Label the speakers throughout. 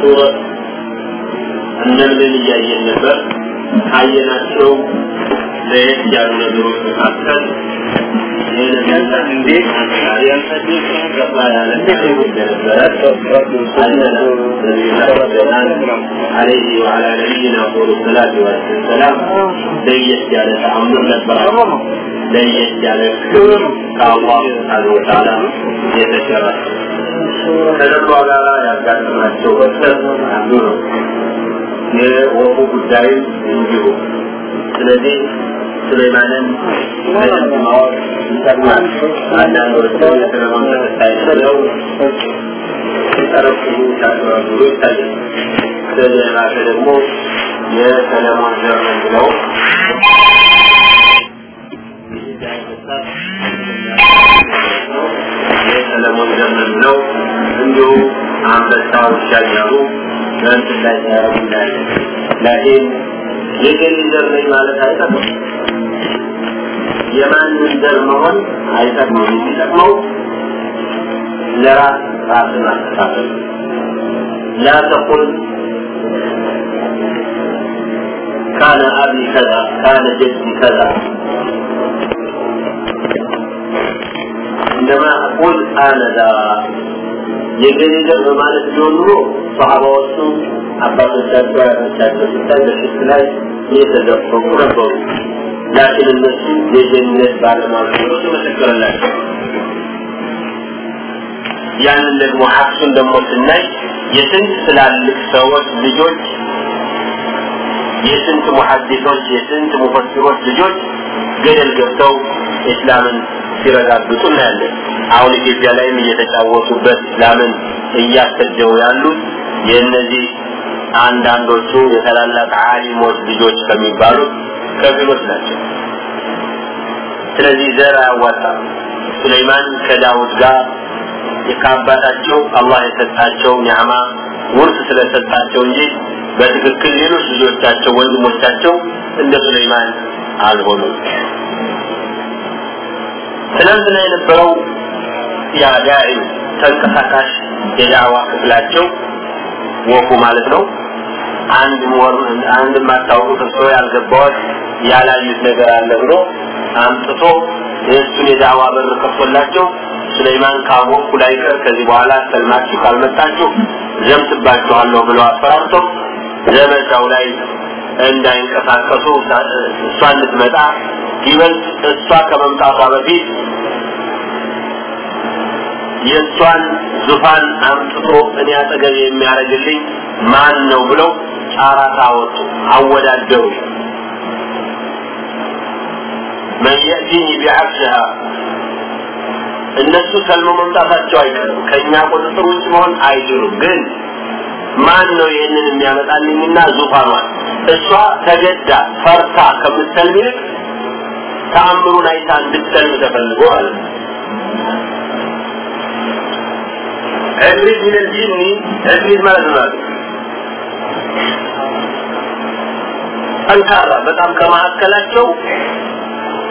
Speaker 1: ሱረት እነምን እያየን ነበር ካየናቸው ለየት ያሉ ነገሮች መካከል ይህ ነገር እንዴት ያልሰዴት ገባ ያለ عليه وعلى نبينا أفضل الصلاة والسلام ليت على تأمر نبر ليت على كالله سبحانه وتعالى يتشرف ከነባ ጋር ያጋጠማቸው ወሰን አንዱ ነው የወፉ ጉዳይም እንዲሁ ስለዚህ ሱሌማንን በደንብ ማወቅ ይጠቅማል አንዳንዶቹ የሰለሞን ተከታይ ብለው ሲጠረጥሩ ሲያጭበረብሩ ይታያል ከዚህ የባሰ ደግሞ የሰለሞን ዘር ነው ብለው የሰለሞን ዘር ነው ብለው እንዲሁ አንበሳ ውሻ እያሉ በእንትን ላይ ሲያረጉ እናያለን ላኪን የገሌ ዘር ነኝ ማለት አይጠቅም የማንም ዘር መሆን አይጠቅመው የሚጠቅመው ለራስ ራስን ማስተካከል لا تقل كان أبي كذا كان جدي كذا እንደማ ቁል አነዳ የገሌ በማለት በማለት ጀምሮ ሰሃባዎቹ አባቶቻቸው አያቶቻቸው ሲታይ በሽት ላይ የተዘፈቁ ነበሩ። ላኪን እነሱ የጀነት ባለማግኘቱ መሰከረላቸው። ያንን ደግሞ ሀብቱን ደግሞ ስናይ የስንት ትላልቅ ሰዎች ልጆች የስንት ሙሐዲሶች የስንት ሙፈሲሮች ልጆች ገደል ገብተው ኢስላምን ሲረጋግጡ እናያለን። አሁን ኢትዮጵያ ላይም እየተጫወቱበት እስላምን እያሰደው ያሉት የእነዚህ አንዳንዶቹ የታላላቅ ዓሊሞች ልጆች ከሚባሉት ከፊሎች ናቸው። ስለዚህ ዘር አያዋጣም። ሱለይማን ከዳውድ ጋር ከአባታቸው አላህ የሰጣቸው ኒዕማ ውርስ ስለሰጣቸው እንጂ በትክክል ሌሎች ልጆቻቸው ወንድሞቻቸው እንደ ሱለይማን አልሆኑም ትናንትና የነበረው ያ ዳዒ ተንቀሳቃሽ የዳዕዋ ክፍላቸው ወፉ ማለት ነው። አንድ ወር አንድ ማታውቁት እርሶ ያልገባዎት ያላዩት ነገር አለ ብሎ አምጥቶ የእሱን የዳዕዋ በር ከፍቶላቸው ሱለይማን ካወቅኩ ላይ ቀር ከዚህ በኋላ ሰልማችሁ ካልመጣችሁ ዘምትባችኋለሁ ብለው አስፈራርቶ ዘመቻው ላይ እንዳይንቀሳቀሱ እሷ እንድትመጣ ይበልጥ እሷ ከመምጣቷ በፊት የእሷን ዙፋን አምጥቶ እኔ አጠገብ የሚያደርግልኝ ማን ነው ብለው ጫራታ አወጡ፣ አወዳደሩ። መን የእቲኒ ቢዐክስሃ እነሱ ሰልሞ መምጣታቸው አይቀርም፣ ከእኛ ቁጥጥር ውጭ መሆን አይችሉም። ግን ማን ነው ይህንን የሚያመጣልኝና ዙፋኗን እሷ ተገዳ ፈርታ ከምትሰልም ይልቅ ተአምሩን አይታ እንድትሰልም ተፈልጎ ማለት ነው። ዕብሪት ምን ልጅኒ ዕብሪት ማለት ነው ጠንካራ በጣም ከመካከላቸው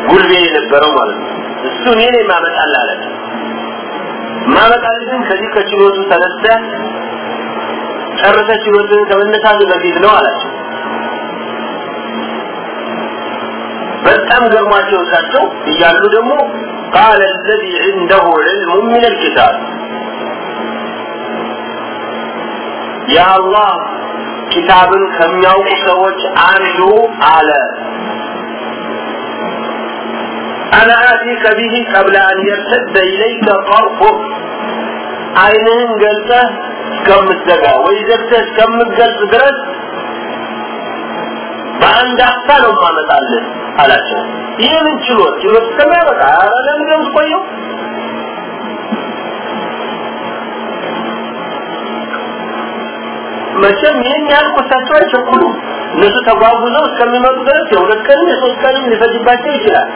Speaker 1: ጉልቤ የነበረው ማለት ነው። እሱ እኔ ማመጣል አለ ማመጣል ግን ከዚህ ከችሎቱ ተነስተ ጨርሰ ችሎትን ከመነሳቱ በፊት ነው አላቸው በጣም ገርሟቸው እሳቸው እያሉ ደግሞ ቃለ ለዚ ዐንደሁ ዕልሙ ምን ልኪታብ የአላህ ኪታብን ከሚያውቁ ሰዎች አንዱ አለ። አና አቲከ ቢሂ ቀብለ አን የርተደ ኢለይከ ጠርፉክ አይንህን ገልጸህ እስከምትዘጋ ወይ ዘግተህ እስከምትገልጽ ድረስ በአንድ አፍታ ነው ማመጣልህ አላቸው። ይህ ምን ችሎት ችሎት እስከሚያበቃ ኧረ ለምንድነው የምትቆየው መቼም ይህን ያህል ኮሳቸው አይቸኩሉ። እነሱ ተጓጉዘው እስከሚመጡ ድረስ የሁለት ቀንም የሶስት ቀንም ሊፈጅባቸው ይችላል።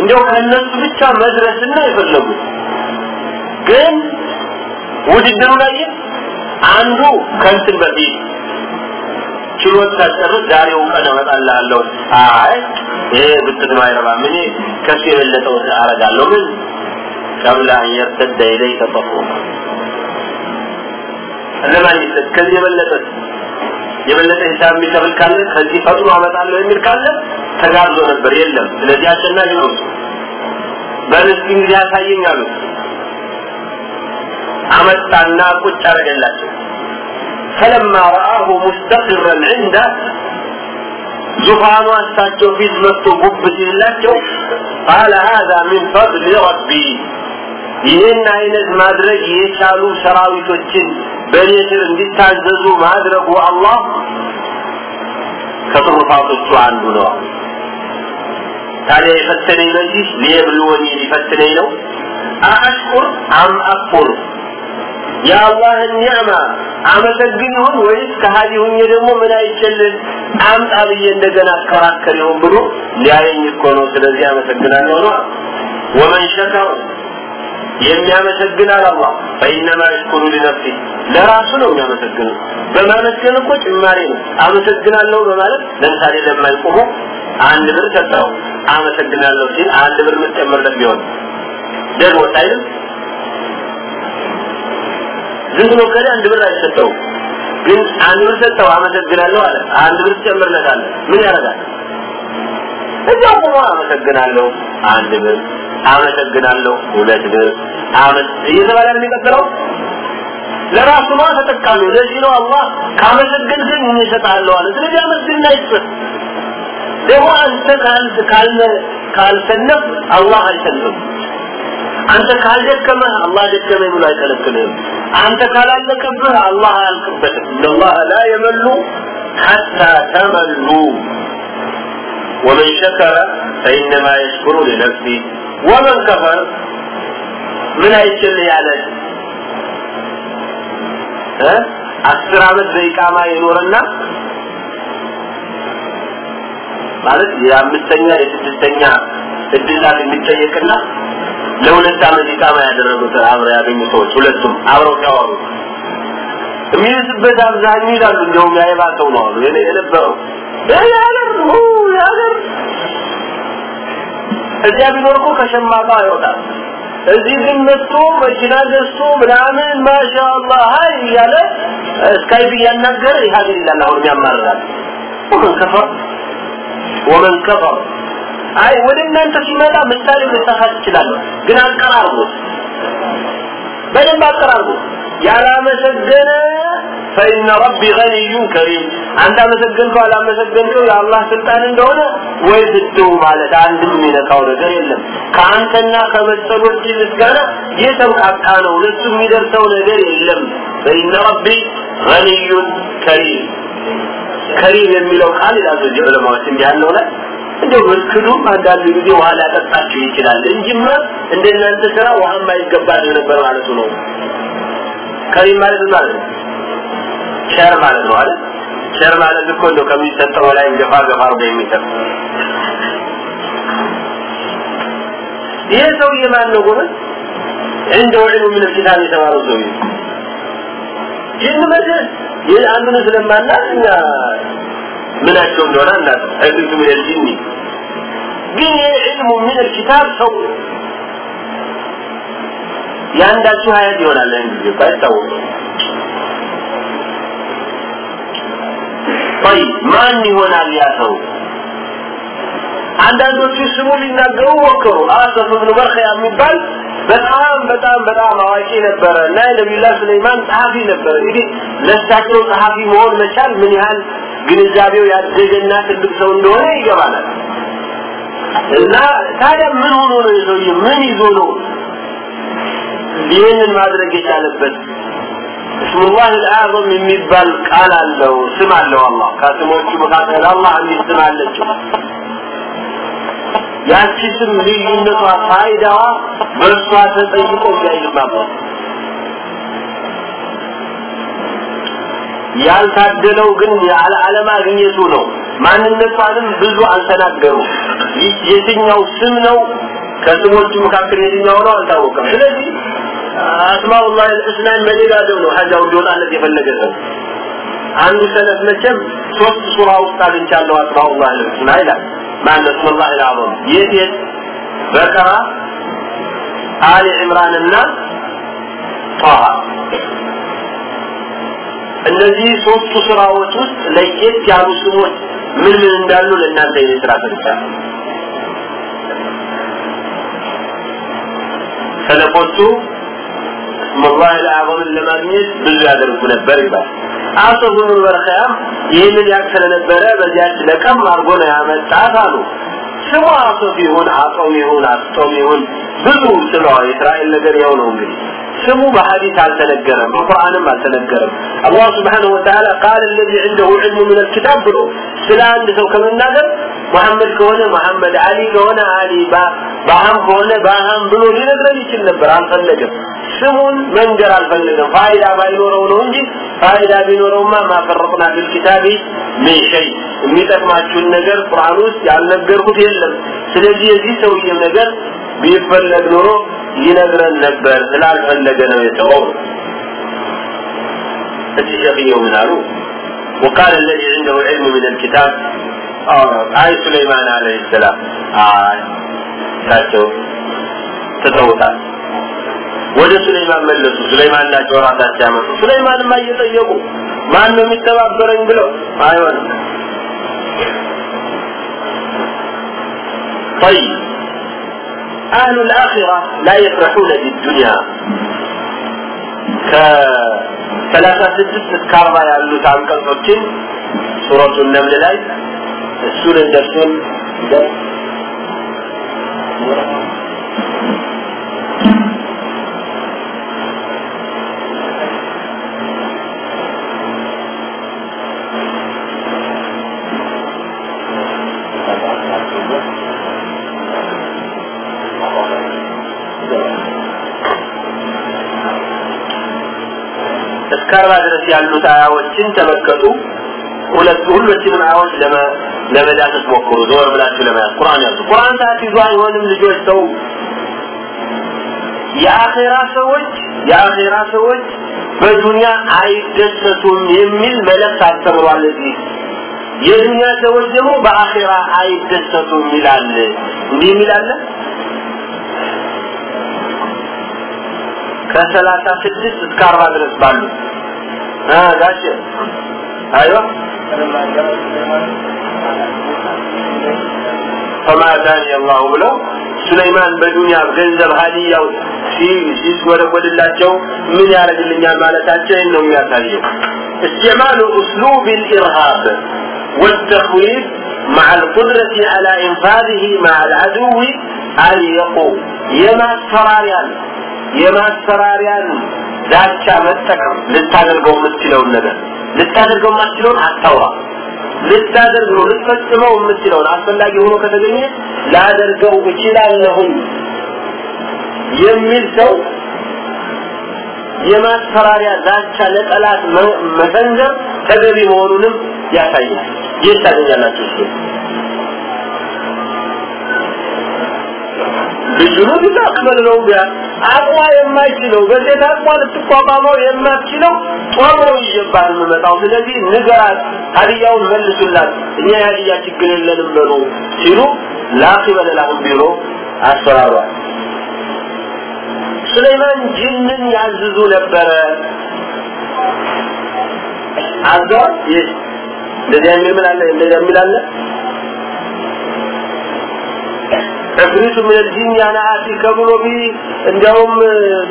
Speaker 1: እንዲያው ከእነሱ ብቻ መድረስና የፈለጉት ግን ውድድሩ ላይ አንዱ ከንትን በፊት ችሎት ሳጨርስ ዛሬው ቀን እመጣልሃለሁ። አይ ይሄ ብትት አይረባም እኔ ከሱ የበለጠው አረጋለሁ ምን ቀብለ አን የርተደ ኢለይከ ጠፍሩካ ለማን ይሰጥ ከዚህ የበለጠ የበለጠ ሂሳብ የሚከፍል ካለ ከዚህ ፈጥኖ አመጣለሁ የሚል ካለ ተጋብዞ ነበር የለም ስለዚህ አሸናፊ ነው በርስቲ እንግዲህ ያሳየኝ አሉት አመጣና ቁጭ አረገላቸው فلما رآه مستقرا عنده ዙፋኗን እሳቸው ፊት መጥቶ ጉብ ሲላቸው ቃለ ሀዛ ሚን ፈድል ረቢ? ይህን አይነት ማድረግ የቻሉ ሰራዊቶችን በእኔ እንዲታዘዙ ማድረጉ አላህ ከትሩፋቶቹ አንዱ ነው። ታዲያ የፈተነኝ ለዚህ ሊየብልወኒ ሊፈትነኝ ነው? አአሽኩር አም አኩር? የአላህን ኒዕማ አመሰግን ይሁን ወይስ ከሃዲ ሁኜ ደግሞ ምን አይችልን አምጣ ብዬ እንደገና አከራከር ይሁን ብሎ ሊያየኝ እኮ ነው። ስለዚህ አመሰግናለሁ ነው። ወመን ሸከር የሚያመሰግናል አላህ ፈኢነማ የሽኩሩ ሊነፍሲ ለራሱ ነው የሚያመሰግነው። በማመስገን እኮ ጭማሪ ነው። አመሰግናለሁ በማለት ለምሳሌ ለማይቆሙ አንድ ብር ሰጠው። አመሰግናለሁ ሲል አንድ ብር የምትጨምርለት ቢሆን ደግሞ ሳይልም ዝም ብሎ ከደ አንድ ብር አይሰጠው ግን አንድ ብር ሰጠው አመሰግናለሁ አለ። አንድ ብር ትጨምርለታለህ ምን ያደርጋል? እዚያው ቆሞ አመሰግናለሁ አንድ ብር አመሰግናለሁ ሁለት ብር እየተባለ የሚቀጥለው? ለራሱ ነው ተጠቃሚ? ለዚህ ነው አላህ ካመሰገን ግን ምን ይሰጣለሁ አለ። ስለዚህ አመስግንና ይስጥ ደግሞ አንተ ካልሰነፍ አላህ አይሰንፍም አንተ ካልደከመህ አላህ ደከመኝ ብሎ አይከለክልህም። አንተ ካላለቀብህ አላህ አያልቅበትም። ኢነላህ ላ የመሉ ሐታ ተመሉ። ወመን ሸከረ ፈኢነማ የሽኩሩ ሊነፍሲ። ወመን ከፈር ምን አይችል ያለ አስር አመት በኢቃማ የኖረና ማለት የአምስተኛ የስድስተኛ እድላት የሚጠየቅና ለሁለት አመት ኢቃማ ያደረጉት አብረው ያገኙ ሰዎች ሁለቱም አብረው ሲያወሩ የሚይዝበት አብዛኛው ይላሉ። እንደውም ያይባሰው ነው አሉ። የነበረው ያገር ያገር እዚያ ቢኖር እኮ ከሸማቃ አይወጣም። እዚህ ግን መጥቶ መኪና ገዝቶ ምናምን ማሻአላህ hi እያለ ስካይፕ እያናገረ ይህ ይላል። አሁን ያማርራል ومن كفر ወመን ከፈር አይ ወደ እናንተ ሲመጣ ምሳሌ ልሳሳት ይችላል ግን አቀራርቦት በደንብ አቀራርቦት ያላመሰገነ ፈኢነ ረቢ ገኒዩ ከሪም። አንተ አመሰገንከው አላመሰገንከው የአላህ ስልጣን እንደሆነ ወይ ብትው ማለት አንድም የሚነካው ነገር የለም። ከአንተና ከመሰሎች ምስጋና የተውቃቃ ነው። ለሱ የሚደርሰው ነገር የለም። ፈኢነ ረቢ ገኒዩን كريم። كريم የሚለው ቃል ይላሉ እዚህ ዑለማዎች እንዲህ ያለው ላይ እንደው ብትክዱም አንዳንድ ጊዜ ውሃ ሊያጠጣችሁ ይችላል እንጂማ እንደናንተ ስራ ውሃ የማይገባ ነበር ማለቱ ነው። كريم ማለት ማለት ነው ቸር ማለት ነው አይደል? ቸር ማለት እኮ እንደው ከሚሰጠው ላይ ገፋ ገፋ አድርጎ የሚሰጥ። ይሄ ሰውዬ ማን ነው ጎበዝ? እንደው علم من الكتاب የተማረው ሰውዬ? ይህን መድረስ ይህ አንዱን ስለማናት እኛ ምናቸው እንደሆነ አናውቅ ዕልሙ ሚነል ጂኒ ግን ይህ ዕልሙ ኪታብ ሰው የአንዳችሁ ሀያት ይሆናል። ያን ጊዜ እኮ ማን ይሆናል ያ ሰው? አንዳንዶቹ ስሙ ሊናገሩ ወከሩ አሰፍ ብኑ በርኸያ የሚባል በጣም በጣም በጣም አዋቂ ነበረ እና ነቢዩላህ ሱለይማን ጸሐፊ ነበረ። እንግዲህ ለእሳቸው ጸሐፊ መሆን መቻል ምን ያህል ግንዛቤው ያደገና ትልቅ ሰው እንደሆነ ይገባናል። እና ታዲያ ምን ሆኖ ነው የሰውዬ ምን ይዞ ነው ይህንን ማድረግ የቻለበት? እስሙላህ አልአዕዘም የሚባል ቃል አለው። ስም አለው አላህ። ከስሞቹ መካከል አላህ የሚል ስም አለችው። ያቺ ስም ልዩነቷ ፋይዳዋ በእርሷ ተጠይቆ እንዳይልባበት ያልታደለው ግን አለማግኘቱ ነው። ማንነቷንም ብዙ አልተናገሩ የትኛው ስም ነው? ከስሞቹ መካከል የትኛው ነው? አልታወቀም። ስለዚህ አስማኡላህ አልሁስናን መደጋገም ነው ሀጃው እንዲወጣለት የፈለገ ሰው አንዱ ሰለፍ መቼም ሶስት ሱራ ውስጥ አግኝቻለሁ አስማኡላህ አልሁስና ይላል። ማን እስሙላህ አልአዘም የት የት? በቀራ አሊ ዕምራን እና ጣሃ እነዚህ ሶስቱ ስራዎች ውስጥ ለየት ያሉ ስሞች ምን ምን እንዳሉ ለእናንተ የኔ ስራ ሰጥቻለሁ ሰለፎቹ ስሙላህ ልአዕظምን ለማግኘት ብዙ ያደርጉ ነበር ይባል አቶ ብኑ በርኸያም ይህንን ያቅ ስለነበረ በዚያች ለቀም አድርጎ ነው ያመጣት አሉ። ስሙ አሶፍ ይሁን አጦም ይሁን አስጦም ይሁን ብዙ ስለዋ የእስራኤል ነገር ያው ነው እንግዲህ ስሙ በሐዲስ አልተነገረም በቁርአንም አልተነገረም አላህ Subhanahu Wa Ta'ala قال الذي عنده علم من الكتاب ብሎ ስለ አንድ ሰው ከመናገር መሐመድ ከሆነ መሐመድ አሊ ከሆነ አሊ ባሃም ከሆነ ባሃም ብሎ ሊነግረን ይችል ነበር አልፈለገም ስሙን መንገር አልፈለገም ፋይዳ ባይኖረው ነው እንጂ ፋይዳ ቢኖረውማ ማፈረጥና ቢልኪታቢ ምን ሸይ የሚጠቅማችሁን ነገር ቁርአን ውስጥ ያልነገርኩት የለም ስለዚህ የዚህ ሰውዬም ነገር ቢፈለግ ኖሮ ይነግረን ነበር ስላልፈለገ ነው የተወው እዚህ ሸክየው ምን አሉ وقال الذي عنده علم من الكتاب አይ ሱለይማን አለይሂ ሰላም አይ ታቸው ተተውታል ወደ ሱለይማን መለሱ ሱለይማን ናቸው ራሳቸው ያመጡ ሱለይማንማ እየጠየቁ ማን ነው የሚተባበረኝ ብለው አይሆንም طيب أهل الآخرة لا يفرحون بالدنيا ከሰላሳ ስድስት እስከ አርባ ያሉት አንቀጾችን ሱረቱ ነምል ላይ እሱን እንደሱን እስከ አርባ ድረስ ያሉት አያዎችን ተመልከቱ። ሁለት ሁሎችንም አያዎች ለመዳሰስ ሞክሩ። ዞር ብላችሁ ለመያዝ ቁርአን ያዙ። ቁርአን ሳትይዙ አይሆንም ልጆች ተው። የአኼራ ሰዎች የአኼራ ሰዎች በዱንያ አይደሰቱም የሚል መልእክት አስተምሯል እዚህ። የዱንያ ሰዎች ደግሞ በአኼራ አይደሰቱም ይላል። እንዲህ የሚላለ ከሰላሳ ስድስት እስከ አርባ ድረስ ባሉ ጋሽ አይዋ فما داني الله ብለው ሱለይማን በዱንያ ገንዘብ ሀዲያው ሲወደወድላቸው ምን ያደርግልኛል ማለታቸው ይህን ነው የሚያሳየው استعمال اسلوب الارهاب والتخويف مع القدرة على انفاذه مع العدو أليق የማስፈራሪያን የማስፈራሪያን ዛቻ መጠቀም ልታደርገው የምትችለውን ነገር ልታደርገው የማትችለውን አታውራ። ልታደርግ ነው ልትፈጽመው የምትችለውን አስፈላጊ ሆኖ ከተገኘ ላደርገው እችላለሁኝ የሚል ሰው የማስፈራሪያ ዛቻ ለጠላት መሰንዘር ተገቢ መሆኑንም ያሳያል። ይህ ታገኛላችሁ እሱ። ልጁኑ ሊታቅበል ነው። ቢያ አቅሟ የማይችለው በሴት አቅሟ ልትቋቋመው የማትችለው ጦር ነው ይጀባል የምመጣው ስለዚህ ንገራት ሀዲያውን መልሱላት። እኛ የሀዲያ ችግር የለንም በሉ ሲሉ ላኪበለ ላሁም ቢሮ አስፈራሯል ሱለይማን ጅንን ያዝዙ ነበረ። አዘዋል ይህ እንደዚህ የሚል ምን አለ? እንደዚህ የሚል አለ ዕፍሪቱ ምን ልጂን ያናአቲ ከብሎ ቢ እንዲያውም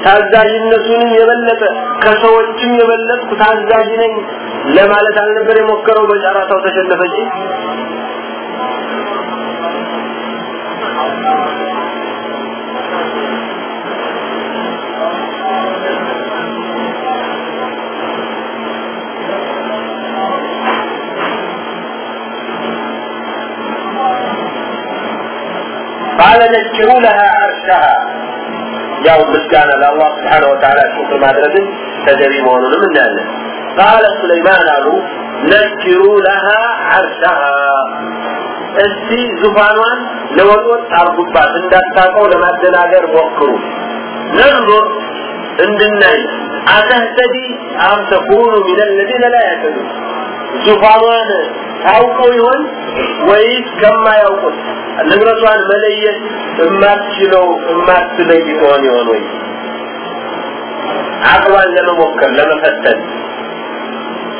Speaker 1: ታዛዥነቱንም የበለጠ ከሰዎችም የበለጥኩ ታዛዥ ነኝ ለማለት አልነበር የሞከረው። በጨራታው ተሸነፈ እንጂ ቃለ ነጅሩ ለሃ አርሻሃ ያው ምስጋና ለአላህ ስብሓን ወተዓላ ሽኩር ማድረግን ተገቢ መሆኑንም እናያለን። ቃለ ሱለይማን አሉ ነጅሩ ለሃ አርሻሃ እስቲ ዙፋኗን ለወጦት አርጉባት እንዳታቀው ለማደናገር ሞክሩ። ነንዞር እንድናይ አተህተዲ አም ተኩኑ ሚን ለዚነ ላ ያተዱን. ዙፋኗን ታውቀው ይሆን ወይስ ከማያውቁት? ንብረቷን መለየት እማትችለው እማትለይ ትሆን ይሆን ወይ? አቅሏን ለመሞከር ለመፈተን።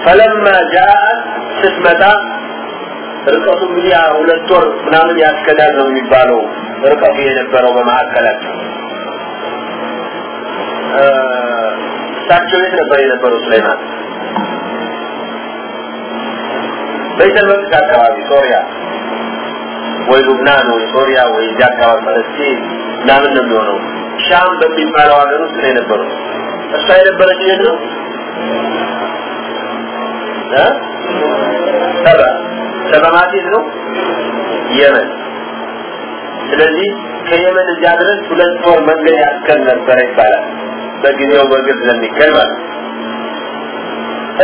Speaker 1: ፈለማ ጃአት ስትመጣ ርቀቱ እንግዲህ ሁለት ወር ምናምን ያስከዳል ነው የሚባለው ርቀቱ የነበረው በመካከላቸው እሳቸው ቤት ነበር የነበረው ሱሌማን? በይተል መቅደስ አካባቢ ሶሪያ ወይ ሉብናን ወይ ሶሪያ ወይ እዚህ አካባቢ ፈለስጢን ምናምን ነው የሚሆነው። ሻም በሚባለው ሀገር ውስጥ ነው የነበረው። እሷ የነበረች የት ነው? ሰባ ሰበማት የት ነው? የመን። ስለዚህ ከየመን እዚያ ድረስ ሁለት ወር መንገድ ያስከል ነበረ ይባላል። በጊዜው በግብ ለሚገኝ ማለት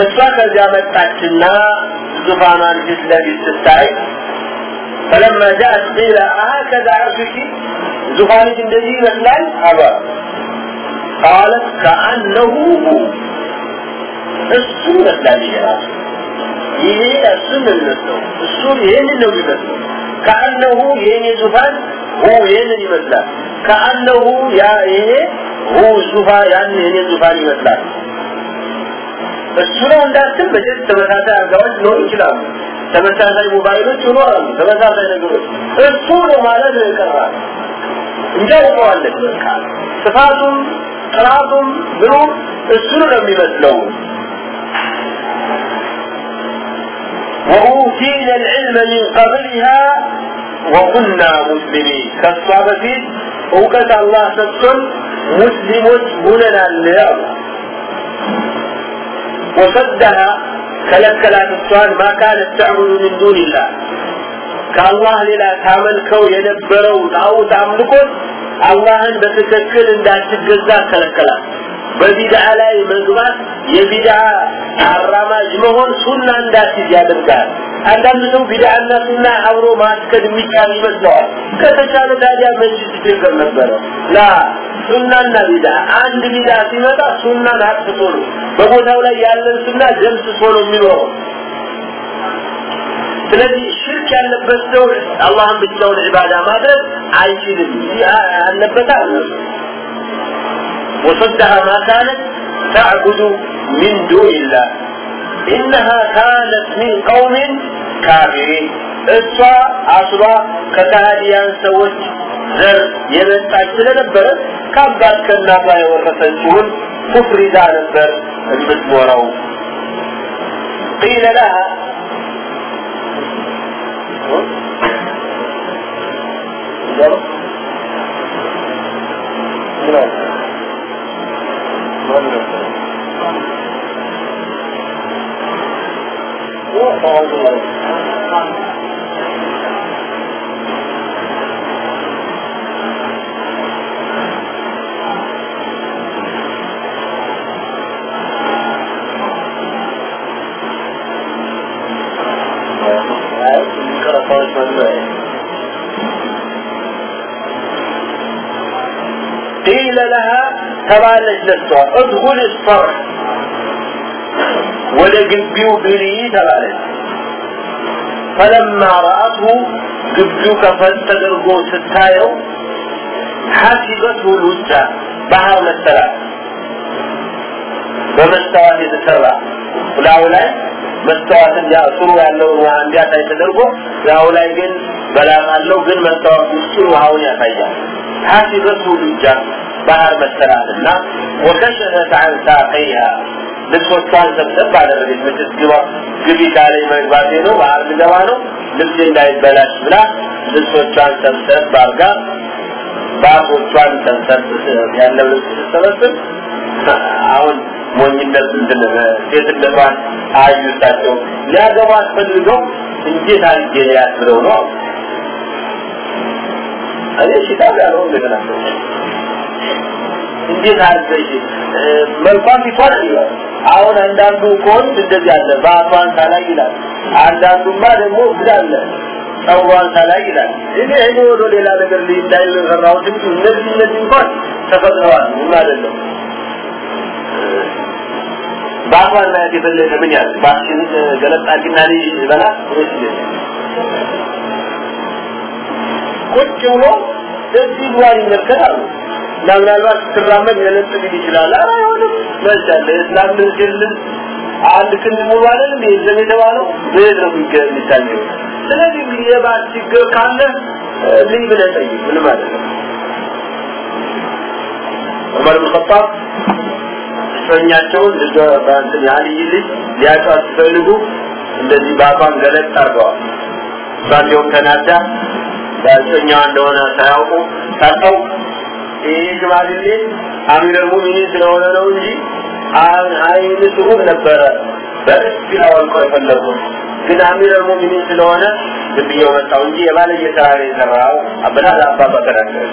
Speaker 1: እሷ ከዚያ መጣችና ዙፋኗን ፊት ለፊት ስታይ ፈለማ ጃአት ቂለ አሀከዛ ዕርሹኪ ዙፋንሽ እንደዚህ ይመስላል አሏት ቃለት ከአነሁ እሱ ይመስላል ይሄ ራሱ። ይሄ እሱ የሚመስለው እሱ ይህንን ነው የሚመስለው። ከአነሁ የእኔ ዙፋን ሁ ይህንን ይመስላል። ከአነሁ ያ ይሄ ሁ ዙፋን ያን የእኔ ዙፋን ይመስላል። እሱ ነው እንዳትል በጀት ተመሳሳይ አልጋዎች ሊሆኑ ይችላሉ ተመሳሳይ ሞባይሎች ይኖራሉ ተመሳሳይ ነገሮች እሱ ነው ማለት ነው የቀራል እንጂ አውቀዋለን በቃ ስፋቱም ጥራቱም ምኑም እሱ ነው የሚመስለው وأوتينا العلم من قبلها وكنا مسلمين كالصحابة أوكت الله سبسل مسلمون هنا اليوم ወሰደሃ ከለከላት እሷን ማካነ ተዕቡዱ ምን ዱንላህ ከአላህ ሌላ ታመልከው የነበረው ጣዖት አምልኮት አላህን በትክክል እንዳትገዛ ከለከላት በቢድዓ ላይ መግባት የቢድዓ አራማጅ መሆን ሱና እንዳትይዝ ያደርጋል። አንዳንድ ሰው ቢድዓና ሱና አብሮ ማስከድ የሚቻል ይመስለዋል። ከተቻለ ታዲያ መስጂድ ይጀምር ነበረ። ላ ሱናና ቢድዓ አንድ ቢድዓ ሲመጣ ሱናን አጥፍቶ ነው። በቦታው ላይ ያለን ሱና ደምስሶ ነው የሚኖረው። ስለዚህ ሽርክ ያለበት ሰው አላህን ብቻውን ዒባዳ ማድረግ አይችልም። ያለበት አለ وصدها ما كانت تعبد من دون الله إنها كانت من قوم كافرين እሷ አስሏ ከካህዲያን ሰዎች ዘር የመጣች ስለነበረ ከአባት ከእናቷ የወረሰችውን ኩፍር ይዛ ነበር የምትኖረው What are the ተባለች ለሷ። እድሁል ሰር ወደ ግቢው ግሪ ተባለች። ፈለማ ረአቱ ግቢው ከፈት ተደርጎ ስታየው ሐሲበቱ ሉጫ ባህር መሰላት። በመስተዋት የተሰራ ላዩ ላይ መስተዋትን ስሩ ያለውን ውሃ እንዲያሳይ ተደርጎ ላዩ ላይ ግን በላም አለው ግን መስተዋት ውስጡን ውሃውን ያሳያል። ሐሲበቱ ሉጫ ባህር መሰላትና ወከሸፈት አን ሳቀይሃ ልብሶቿን ሰብሰብ አደረገች መቼስ ግባ ግቢ ካለኝ መግባቴ ነው ባህር ልገባ ነው ልብሴ እንዳይበላሽ ብላ ልብሶቿን ሰብሰብ አርጋ ባቶቿን ሰብሰብ ያለው ልብስ ስትሰበስብ አሁን ሞኝነት እንትን ሴትነቷን አዩ እሳቸው ሊያገባት ፈልገው እንዴት አድርጌ ሊያት ብለው ነው እኔ ሽታብ ያለው እንደገና እንዴት አድርገሽ? መልኳን ፊቷን ይላል። አሁን አንዳንዱ ከወንድ እንደዚህ አለ ባቷን ሳላይ ይላል። አንዳንዱማ ደግሞ ብላለ ጸጉሯን ሳላይ ይላል። እኔ እኔ ወደ ሌላ ነገር እንዳይል ሰራሁት እንጂ እነዚህ እነዚህ እንኳን ተፈጥረዋል ምን አይደለም። ባቷን ማየት የፈለገ ምን ያህል? ባሽን ገለጣቂና ልጅ በላ ቁጭ ብሎ እዚህ ብሏን ይመለከታሉ እና ምናልባት ስትራመድ የለጥ ሊል ይችላል። አይሆንም። መቻለ እስላም ልጅልን አንድ ክንድ ሙሉ አይደል እንዴ የተባለው በየት ነው የሚታየው? ስለዚህ እንግዲህ የባል ችግር ካለ ልይ ብለህ ጠይቅ። ምን ማለት ነው? ዑመር ኸጣብ እስረኛቸውን በእንትን የአልይ ልጅ ሊያጫት እንደዚህ በአፏን ገለጥ አድርገዋል። እሷ እንዲሁም ተናዳ እንደሆነ ሳያውቁ ሳታውቅ ይህ ሽማግሌ አሚረል ሙሚኒን ስለሆነ ነው እንጂ አይን ስሁብ ነበረ። በእስቲ አወልቀው የፈለጉት ግን አሚረል ሙሚኒን ስለሆነ ዝም መጣው እንጂ የባለየ ስራ ነው የሰራው። አበላ ለአባባ ተናገረ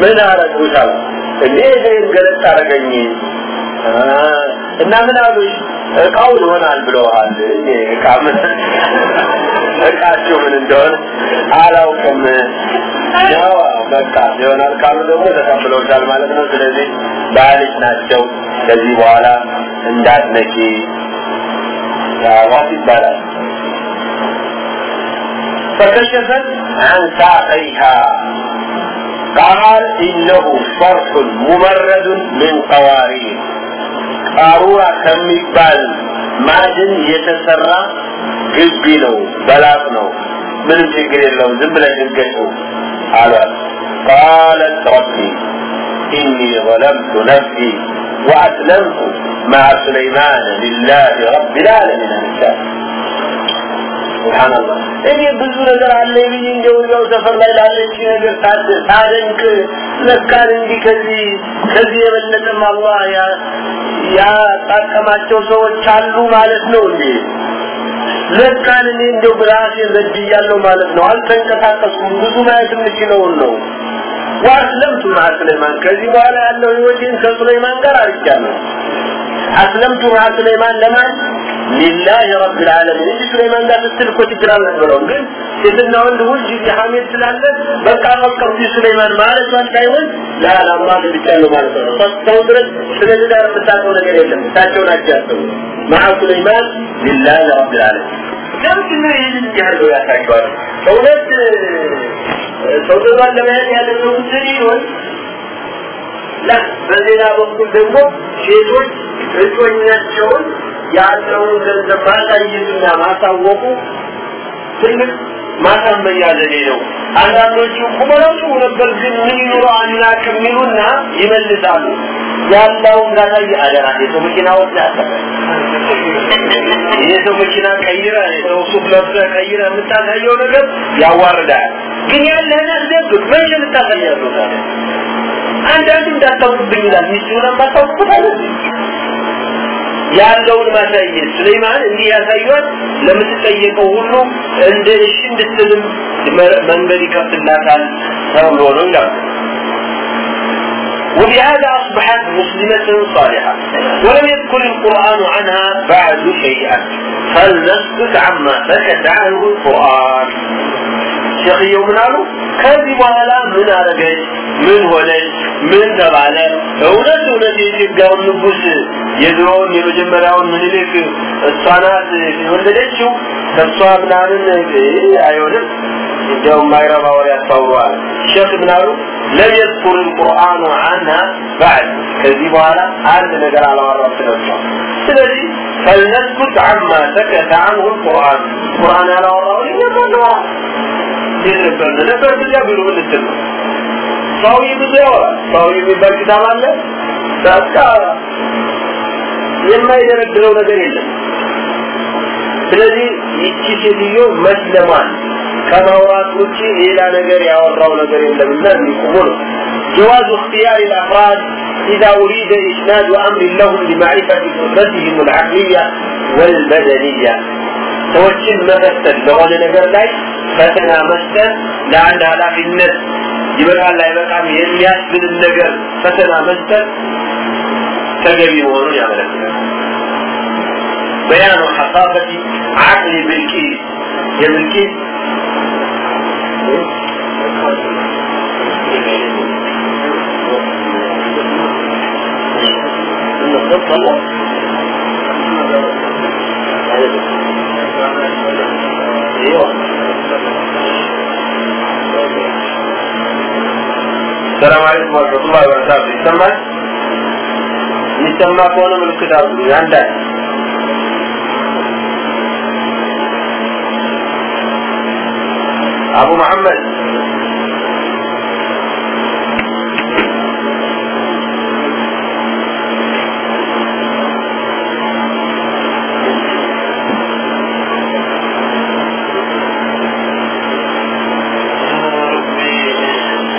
Speaker 1: ምን አረጉሻል እንዴ ይህን ገለጽ አረገኝ እና ምን አሉሽ? እቃው ይሆናል ብለዋል እቃ ምን? እቃቸው ምን እንደሆነ አላውቅም ያው በቃ ይሆናል ካሉ ደግሞ ተቀብለውታል ማለት ነው ስለዚህ ባልሽ ናቸው ከዚህ በኋላ እንዳትነኪ ዋት ይባላል فكشفت عن ساقيها قال إنه صرح ممرد من قوارير قارورة كميبال ማዕድን የተሰራ ግቢ ነው በላጥ ነው ምንም ችግር የለውም ዝም ብለህ ድንገቱ አለ ቃለት ረቢ ኢኒ ظለምቱ ነፍሲ ወአስለምቱ ማዓ ሱለይማን ሊላህ ረቢ ልዓለሚን አለቻል እኔ ብዙ ነገር አለ ብዬ እንደው ያው ሰፈር ላይ ላለች ነገር ታደንቅ ለካን እንዲህ ከዚህ ከዚህ የበለጠም አላህ ያጣቀማቸው ሰዎች አሉ ማለት ነው እንዴ? ለካን እኔ እንደው ብራሴ በድያለሁ ማለት ነው። አልተንቀሳቀስኩም። ብዙ ማየት የምችለውን ነው። ዋስለምቱ ማ ሱለይማን? ከዚህ በኋላ ያለው ህይወቴን ከሱለይማን ጋር አርጃለሁ አስለምቱ ማ ሱለይማን ለማን ሊላህ ረብ ልዓለሚን እንጂ ሱለይማን ጋር ስትል እኮ ችግር ግን ሴትና ወንድ ሁል ጊዜ ስላለ በቃ ፈቀምቲ ሱለይማን ማለቷን ሳይሆን ለአላማ ልብቻለሁ ማለት ነው። ፈስተው ድረስ ስለዚህ ጋር የምታውቀው ነገር የለም። እሳቸው ናቸው ያሰቡ መዓ ሊላህ ረብ ልዓለሚን ለምንድን ነው ይህንን ያለው ያሳቸዋል እውነት ሰውነቷን ለመያዝ ያደረጉት ዘዴ ይሆን በኩል ደግሞ ሴቶች እጮኛቸውን ያለውን ገንዘብ ማሳየትና ማሳወቁ ትልቅ ማሳመኛ ዘዴ ነው። አንዳንዶቹ ቁመናው ጥሩ ነበር ግን ምን ይኖረው አናውቅም ይሉና ይመልሳሉ። ያለውን ጋር አደራ የሰው መኪና ወስዳ የሰው መኪና ቀይረ የሰው ሱፍ ለብሰ ቀይረ የምታሳየው ነገር ያዋርዳል። ግን ያለህን አስደብቅ መቼ የምታሳያሉ አንዳንድ እንዳታውቅብኝ ይላል። ሚስቱን ማታውቅበት ያለውን ማሳየት ሱለይማን እንዲህ ያሳዩት ለምትጠየቀው ሁሉ እንደ እሺ እንድትልም መንገድ ይከፍትላታል ተብሎ ነው ይላል وبهذا أصبحت مسلمة صالحة ولم يذكر القرآن عنها بعد شيئا فلنسكت عما سكت عنه القرآن ሸቅየው ምን አሉ? ከዚህ በኋላ ምን አረገች ምን ሆነች? ምን ተባለ? እውነት እውነት የኢትዮጵያውን ንጉስ የድሮውን የመጀመሪያውን ምኒልክ እሷናት የወለደችው? ከእሷ ምናምን አይሆንም። እንዲያውም ማይረባ ወሬ አስታውረዋል ሸክ ምን አሉ? ለም የዝኩር ልቁርአኑ አና ባዕድ ከዚህ በኋላ አንድ ነገር አላወራም ስለሷ ስለዚህ فلنسكت عما سكت عنه القرآن القرآن على وراءه እንዴት ነበር ነበር ብቻ ብሎ ልትል ነው ሰውዬ ብዙ ያወራል ሰውዬ የሚባል ኪታብ አለ በቃ የማይደረድረው ነገር የለም ስለዚህ ይቺ ሴትዮ መስለሟን ከማውራት ውጭ ሌላ ነገር ያወራው ነገር የለምና እንዲቁሙ ነው جواز اختيار الافراد اذا اريد اسناد امر لهم لمعرفه قدرتهم العقليه والبدنيه ሰዎችን መፈተን በሆነ ነገር ላይ ፈተና መስጠት ለአንድ ኃላፊነት ይበቃል አይበቃም የሚያስብልን ነገር ፈተና መስጠት ተገቢ መሆኑን ያመለክታል بيان حقاقة عقل بلقيس يا بلقيس ሰላም አለይኩም ወራህመቱላሂ ወበረካቱ ይሰማል የሚሰማ ከሆነ ምልክት አውጡኝ አንዳንድ። አቡ መሐመድ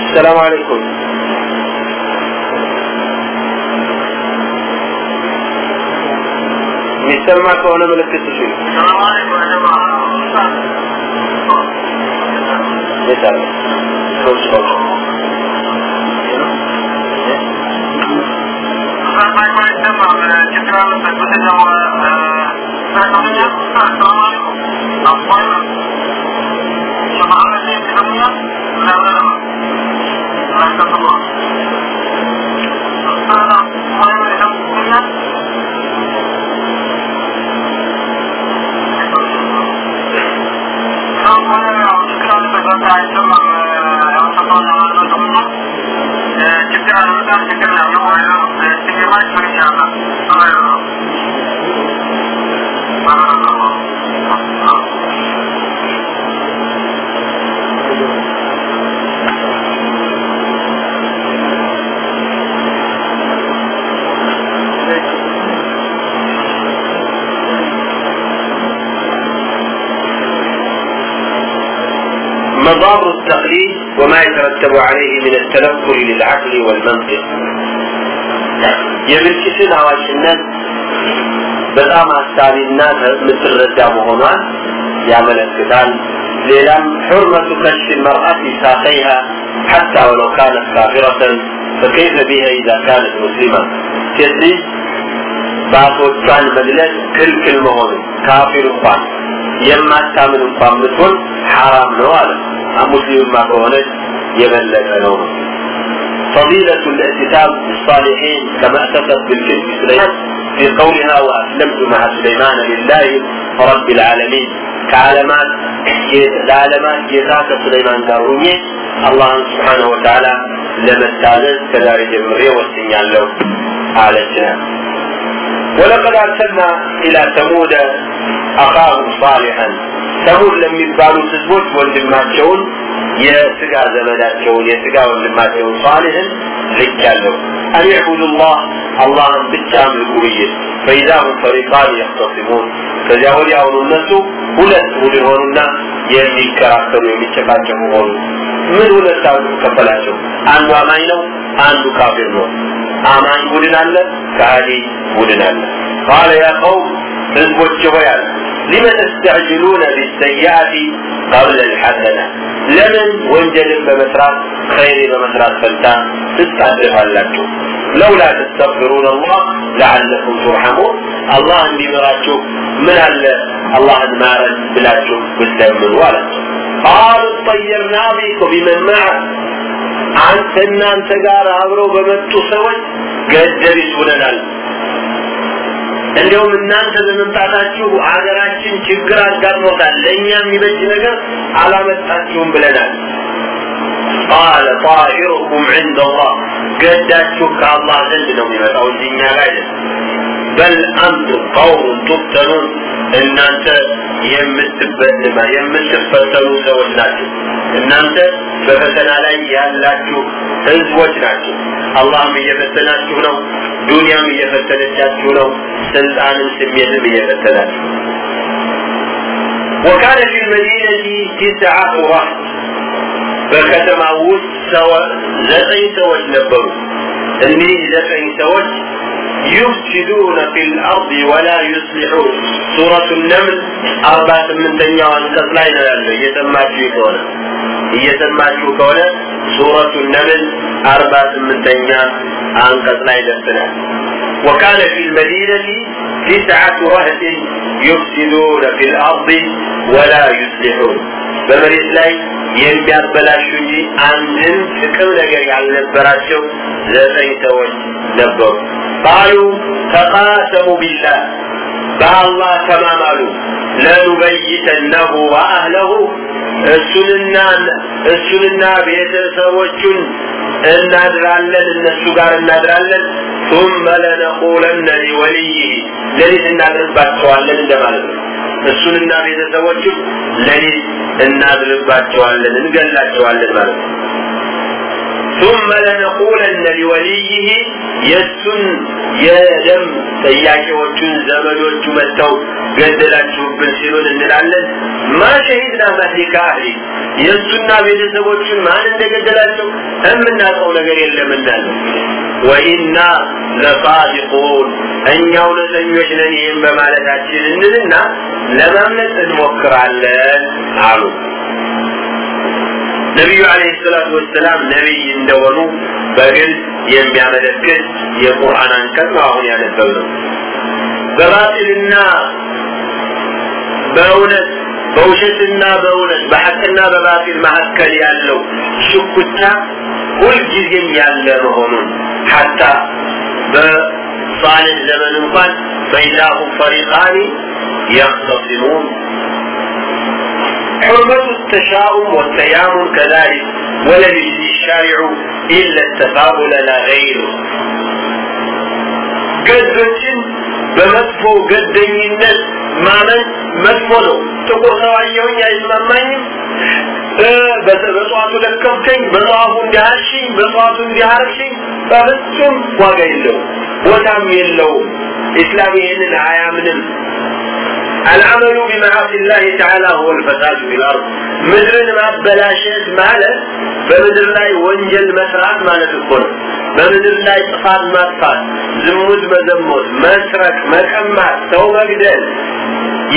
Speaker 1: السلام عليكم የሚሰማ ከሆነ ምልክት እሱ ሁላችንም ያወሰጠውን ለማለት ችግር አለ። በጣም ችግር ነው። ችግር ማለት ምን ይቻላል التقليد وما يترتب عليه من التنقل للعقل والمنطق የብልቂስን አዋቂነት በጣም አሳቢና የምትረዳ መሆኗን ያመለክታል ሌላም حرمة كشف المرأة ساقيها حتى ولو كانت كافرة فكيف بها إذا كانت مسلمة كذلك ባቶቿን መግለጽ ክልክል መሆኑ ካፊር እንኳን የማታምን እንኳን ብትሆን ሐራም ነው አለ مسلم ما كونت يمن لك نومه فضيلة الاعتتاب بالصالحين كما أتت بالكذب سليمان في قولها وأسلمت مع سليمان لله رب العالمين. كعلمات العلمات جيزات سليمان قارومي الله سبحانه وتعالى لما استعلن كذلك المرية والسنيان له على الجنة. ولقد أرسلنا إلى ثمود أخاهم صالحا. ثمود لم يبالوا تزوج ወንድማቸውን የስጋ ዘመዳቸውን የስጋ ወንድማቸውን ሳሊህን ልኬያለሁ አን ያዕቡዱ ላህ አላህን ብቻ አምልኩ ብዬ ፈኢዛ ሁም ፈሪቃን የክተሲሙን ከዚያ ወዲያውኑ እነሱ ሁለት ቡድን ሆኑና የሚከራከሩ የሚጨቃጨቁ ሆኑ ምን ሁለት አሉ ከፈላቸው አንዱ አማኝ ነው አንዱ ካፊር ነው አማኝ ቡድን አለ ከሃዲ ቡድን አለ ቃለ ያ ቀውም ህዝቦች ሆይ አለ لم تستعجلون بالسيئات قبل الحسنة لمن وانجل بمسرات خير بمسرات فلتا تستعجل لولا تستغفرون الله لعلكم ترحمون الله عندي مراتشو من الله مارا بلاتشو بالدم ولا قالوا طيرنا بك وبمن معك አንተ እናንተ ጋር አብረው በመጡ ሰዎች ገደብ ይሱነናል እንዲሁም እናንተ በመምጣታችሁ አገራችን ችግር አጋጥሞታል ለእኛ የሚበጅ ነገር አላመጣችሁም ብለናል። ቃለ ጣሂሩኩም ዕንደ አላህ ገዳችሁ ከአላህ ዘንድ ነው የሚመጣው እንጂ እኛ ጋር አይደለም። በል እናንተ የምትበልማ የምትፈተኑ ሰዎች ናቸው እናንተ በፈተና ላይ ያላችሁ ህዝቦች ናቸው አላህም እየፈተናችሁ ነው ዱንያም እየፈተነቻችሁ ነው ስልጣንም ስሜትም እየፈተናችሁ وكان في المدينة تسعة رهط በከተማ ውስጥ ሰው ዘጠኝ ሰዎች ነበሩ እኒህ ዘጠኝ ሰዎች يفسدون في الأرض ولا يصلحون سورة النمل أربعة من تنيا وانقص لا ينال يسمى كونه እየሰማችሁ ከሆነ ሱረቱ ነምል አርባ ስምንተኛ አንቀጽ ላይ ደርሰናል وكان في المدينة تسعة رهط يفسدون في الأرض ولا يصلحون በመሬት ላይ የሚያበላሹ እንጂ አንድም ጥቅም ነገር ያልነበራቸው ዘጠኝ ሰዎች ነበሩ ቃሉ ተቃሰሙ ቢላህ በአላህ ተማማሉ ለኑበይተነሁ ወአህለሁ እሱንና እሱንና ቤተሰቦቹን እናድራለን እነሱ ጋር እናድራለን ثم لنقولن لوليه ለሊት እናድርባቸዋለን እንደማለት ነው እሱንና ቤተሰቦቹን ለሊት እናድርባቸዋለን እንገላቸዋለን ማለት ነው ثم لنقولن لوليه የሱን የደም ጠያቂዎቹን ዘመዶቹ መጥተው ገደላችሁብን ሲሉን እንላለን ማ ሸሂድና መህሊካ አህሊ የእሱና ቤተሰቦቹን ማን እንደገደላቸው የምናውቀው ነገር የለም እንዳለን ወኢና ለሳዲቁን እኛ እውነተኞች ነን ይህም በማለታችን እንልና ለማምለጥ እንሞክራለን አሉ። ነቢዩ አለይሂ ሰላቱ ወሰላም ነቢይ እንደሆኑ በግልጽ የሚያመለክት የቁርአን አንቀጽ ነው አሁን ያነበብነው። በባጢልና በእውነት በውሸትና በእውነት በሐቅና በባጢል መካከል ያለው ሽኩቻ ሁልጊዜም ያለ መሆኑን ሐታ በሳልህ ዘመን እንኳን በይዛሁም ፈሪቃኒ يختصمون حرمة التشاؤم والتيامن كذلك ولم يجد الشارع إلا التفاؤل لا غيره ገዞችን በመጥፎ ገደኝነት ማመን መጥፎ ነው። ጥቁር ሰው አየሁኝ አይስማማኝም። በጠዋቱ ለከፍከኝ በጠዋቱ እንዲያርሽኝ በጠዋቱ እንዲያርሽኝ በፍጹም ዋጋ የለው ቦታም የለው ኢስላም ይህንን አያምንም العمل بمعاصي الله تعالى هو الفساد بالأرض ምድርን ማበላሸት ማለት በምድር ላይ ወንጀል መስራት ማለት እኮ ነው። በምድር ላይ ጥፋት ማጥፋት ዝሙት መዘሞት መስረቅ መቀማት ሰው መግደል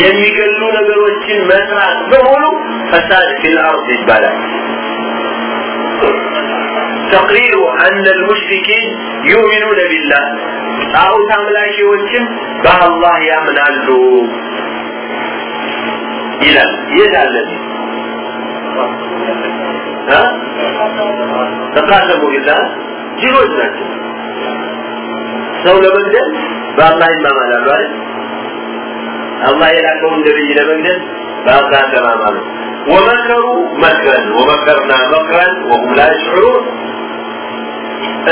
Speaker 1: የሚገሉ ነገሮችን መስራት በሙሉ فساد في الأرض ይባላል። ተቅሪሩ አነ ልሙሽሪኪን ዩሚኑነ ቢላህ። ጣዖት አምላኪዎችም በአላህ ያምናሉ። ይላል የት አለ ተቃሰሙ ቢላ ጅሎች ናቸው ሰው ለመግደል በአላህ ይማማላሉ አይደል አላህ የላከውን ነብይ ለመግደል በአላህ ተማማሉ ومكروا مكرا ومكرنا مكرا وهم لا يشعرون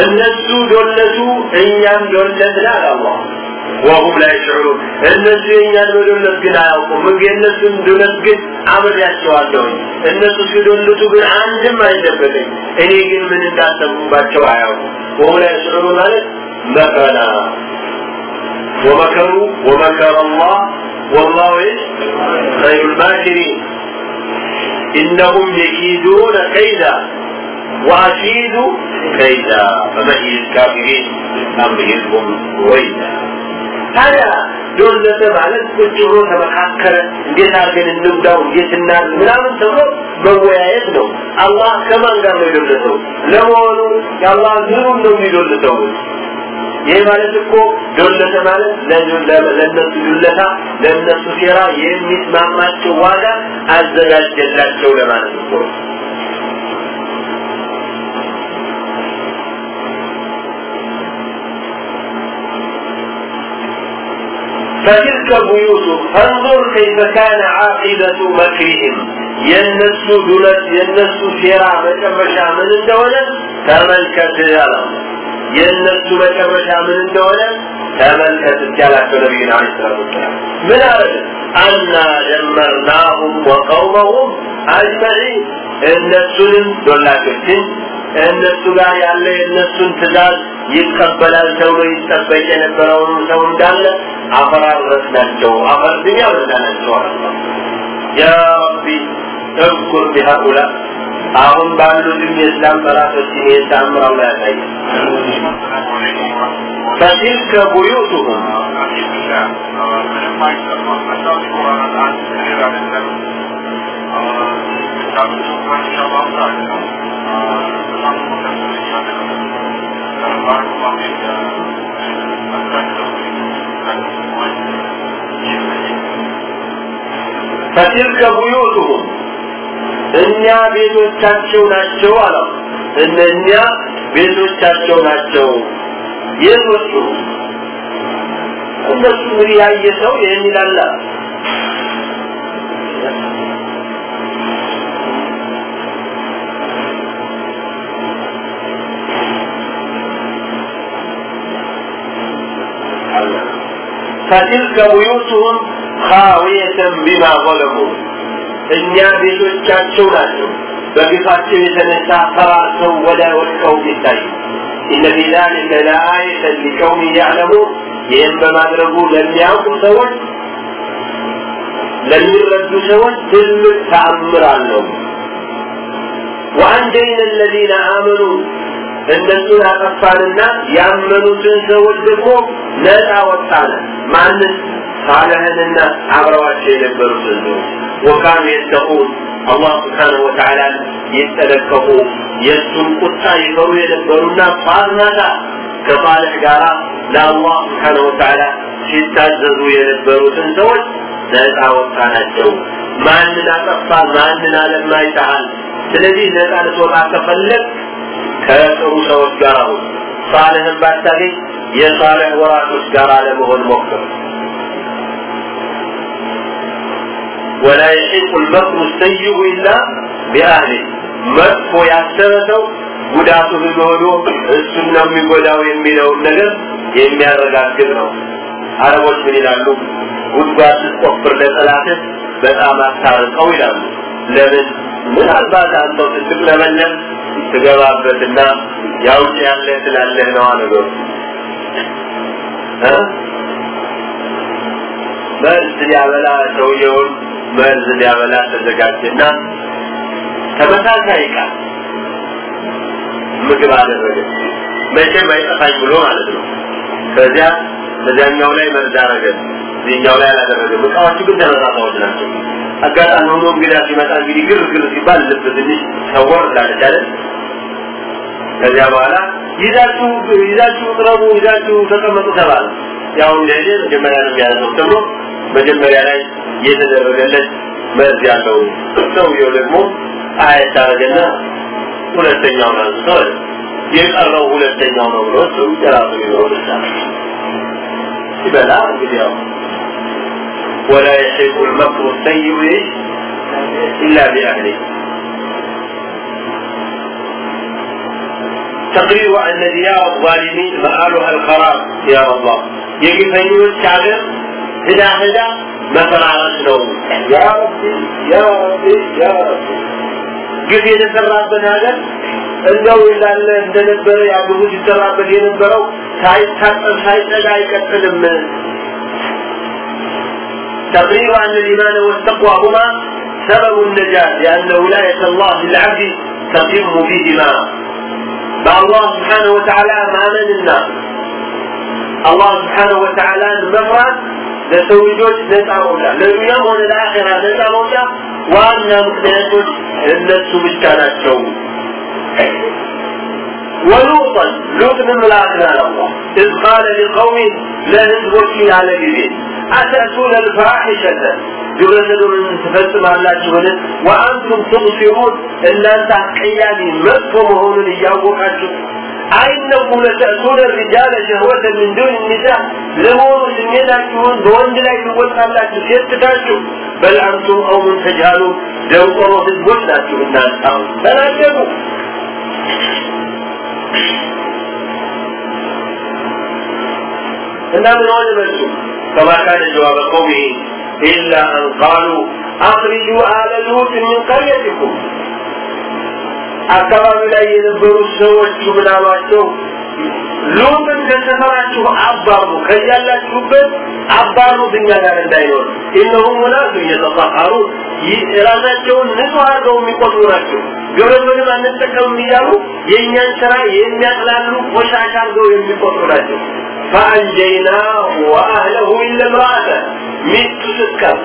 Speaker 1: እነሱ ዶለቱ እኛም ዶለትን አለ አላህ وهم لا يشعرون እነሱ የእኛን መዶለት ግን አያውቁም ምን የእነሱን ዶለት ግን አብሬያቸዋለሁ እነሱ ሲዶልቱ ግን አንድም አይደበቀኝ እኔ ግን ምን እንዳሰቡባቸው አያውቁም وهم لا يشعرون ማለት መከና ومكروا ومكر الله والله ايش خير الماكرين انهم يكيدون كيدا وأكيد كيدا فمهل الكافرين أمهلهم رويدا هذا ዶለተ ማለት ቁጭ ብሎ ተመካከረ እንዴት አድርገን እንብዳው እንዴት እናድርግ ምናምን ተብሎ መወያየት ነው አላህ ከማን ጋር ነው የዶለተው ለመሆኑ የአላህ ምኑን ነው የሚዶልተው ይህ ማለት እኮ ዶለተ ማለት ለእነሱ ዱለታ ለእነሱ ሴራ የሚስማማቸው ዋጋ አዘጋጀላቸው ለማለት እኮ ነው فتلك بيوت فانظر كيف كان عاقبة مكرهم ينسو دولت ينسو سيرا مكمشا من الدولة تملكت الألم ينسو مكمشا من الدولة تملكت الجالة نبينا عليه الصلاة والسلام من أرد أنا دمرناهم وقومهم أجمعين እነሱንም ዶላቶችን እነሱ ጋር ያለ የእነሱን ትእዛዝ ይቀበላል ተብሎ ይጠበቅ የነበረውን ሰው እንዳለ አፈራረስናቸው አፈርድኛ በልተናቸዋል ያ ረቢ እዝኩር ቢሃኡላ አሁን ባሉትም የእስላም ጠላቶች ይሄ ታምር አላህ ያሳያል فتلك بيوتهم ፈቲልከ ቡዩቱሁም እኛ ቤቶቻቸው ናቸው አለ እነኛ ቤቶቻቸው ናቸው የቶቹ እነሱ እንግዲህ ያየ ሰው ይህን ይላላ الله فتلك بيوتهم خاوية بما ظلموا እኛ ቤቶቻቸው ናቸው። በግፋቸው የተነሳ ፈራርሰው ወዳ ወድቀው ይታዩ ኢነ ፊ ዛሊከ ለአየተን ሊቀውም ያዕለሙን ይህም በማድረጉ ለሚያውቁ ሰዎች ለሚረዱ ሰዎች ትልቅ ተአምር አለው። وأنجينا الذين آمنوا እነሱን አጠፋንና ያመኑትን ሰዎች ደግሞ ነፃ ወጣነ ማንን? ሳለህንና አብረዋቸው የነበሩትን ሰዎች ወካኑ የተቁን አላህ ስብሓንሁ ወተዓላ ይጠነቀቁ የእሱን ቁጣ ይፈሩ የነበሩና ፋርናታ ከሳልሕ ጋራ ለአላህ ስብሓንሁ ወተዓላ ሲታዘዙ የነበሩትን ሰዎች ነፃ ወጣናቸው። ማንን አጠፋ? ማንን አለማ ስለዚህ ነፃ ልትወጣ ከፈለግ ከጥሩ ሰዎች ጋር ሁን። ሳልህን ባታገኝ የሳልህ ወራሾች ጋር ለመሆን ሞክር። ወላ የሽቁ ልመክሩ ሰይሁ ኢላ ቢአህሊ። መጥፎ ያሰበ ሰው ጉዳቱ ህዝብ ሆኖ እሱን ነው የሚጎዳው የሚለውን ነገር የሚያረጋግጥ ነው። አረቦች ምን ይላሉ? ጉድጓድ ስትቆፍር ለጠላትህ በጣም አታርቀው ይላሉ። ለምን? ምናልባት አንተው ስትቅ ለመለም ትገባበትና ያውጭ ያለ ስላለህ ነው ነገሩ መርዝ ሊያበላ ሰውየውን መርዝ ሊያበላ ተዘጋጀና ተመሳሳይ ቃል ምግብ አደረገ። መቼም አይጠፋኝ ብሎ ማለት ነው። ከዚያ በዚያኛው ላይ መርዝ አረገ እዚህኛው ላይ አላደረገም። እቃዎቹ ግን ተመሳሳዮች ናቸው አጋጣሚ ሆኖ እንግዳ ሲመጣ እንግዲህ ግር ግር ሲባል ልብ ትንሽ ሰወር ትላለች ከዚያ በኋላ ይዛችሁ ይዛችሁ ቅረቡ ይዛችሁ ተቀመጡ ተባለ። ያው እንደሄደ መጀመሪያ ነው የሚያዘው። ተብሎ መጀመሪያ ላይ የተደረገለት መርዝ ያለው ሰውየው ደግሞ አየት አረገና ሁለተኛውን አንስቶ የቀረው ሁለተኛው ነው ብሎ እሱ የራሱ ሊኖረው ይችላል። ሲበላ ولا يحب المكر السيء إلا بأهله تقرير أن ديار الظالمين مآلها الخراب يا الله يجب أن يتعذر هدا هدا مثلا رسله يا ربي يا ربي يا ربي ግፍ የተሰራበት ሀገር እንደው እንዳለ እንደነበረ ያ ግፉ ሲሰራበት የነበረው ሳይታጠብ ሳይጸዳ አይቀጥልም تقرير أن الإيمان والتقوى هما سبب النجاة لأن ولاية الله للعبد تتم بهما الله سبحانه وتعالى أمانا الناس الله سبحانه وتعالى المفرد ለሰው ልጆች ነፃ መውጫ ለዱንያም ሆነ ለአኼራ ነፃ መውጫ ዋና ምክንያቶች እነሱ ብቻ ናቸው ولوطا لوط من ملاكنا الله إذ قال لقوم لا نزوك على جديد አተእቱነ ልፋሒሸተ ግብረ ሰዶምን ትፈጽማላችሁን? ወአንቱም ትብሲሩን እናንተ አስቀያሚ መጥፎ መሆኑን እያወቃችሁ። አይነኩም ለተእቱነ ሪጃለ ሸህወተ ምን ዱን ኒሳ። ለመሆኑ ስሜታችሁን በወንድ ላይ ትወጣላችሁ ሴት ትታችሁ? በል አንቱም ቀውሙን ተጃሉን ደንቆሮ ህዝቦች ናችሁ እናንተ። አሁን ተናደቁ እና ምን ሆነ መልሱ كما كان جواب قومه إلا أن قالوا أخرجوا آل لوط من قريتكم አካባቢ ላይ የነበሩ ሰዎች ምን አሏቸው ሉጥን ከሰፈራችሁ አባሩ ከያላችሁበት አባሩ እኛ ጋር እንዳይኖር እነሁም ሙናሱ እየተጣሩ ራሳቸውን ንጹህ አድርገው የሚቆጥሩ ናቸው ግብረምንም አንጠቀምም እያሉ የእኛን ስራ የሚያጥላሉ ቆሻሻ አድርገው የሚቆጥሩ ናቸው ፈአንጀይናሁ ወአህለሁ ኢለ ምራአተ ሚስቱ ስትቀር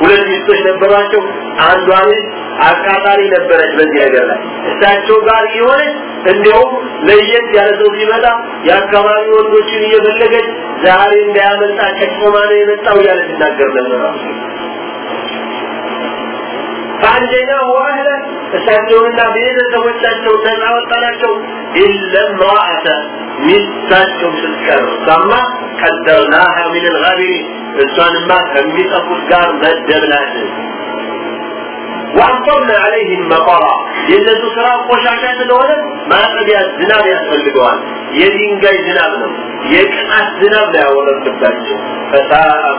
Speaker 1: ሁለት ሚስቶች ነበሯቸው። አንዷ ሚስት አቃጣሪ ነበረች በዚህ ነገር ላይ። እሳቸው ጋር የሆነች እንዲያውም ለየት ያለ ሰው ሲመጣ የአካባቢ ወንዶችን እየፈለገች ዛሬ እንዳያመልጣ ጨቆማ ነው የመጣው እያለ ሲናገር ነበር ከአንደኛው ዋህለ እሳቸውና ቤተሰቦቻቸው ነፃ ወጣናቸው ኢለም ራአተ ሚስታቸው ስትቀር እሷማ ቀደርናሃ ምን ልጋቢሪን እሷንማ ከሚጠፉት ጋር መደብናት። وأمطرنا عليهم مطرا የእነሱ ስራ ቆሻሻ ስለሆነ ማጠቢያ ዝናብ ያስፈልገዋል። የድንጋይ ዝናብ ነው። የቅጣት ዝናብ ነው ያወረድባቸው ፈሳ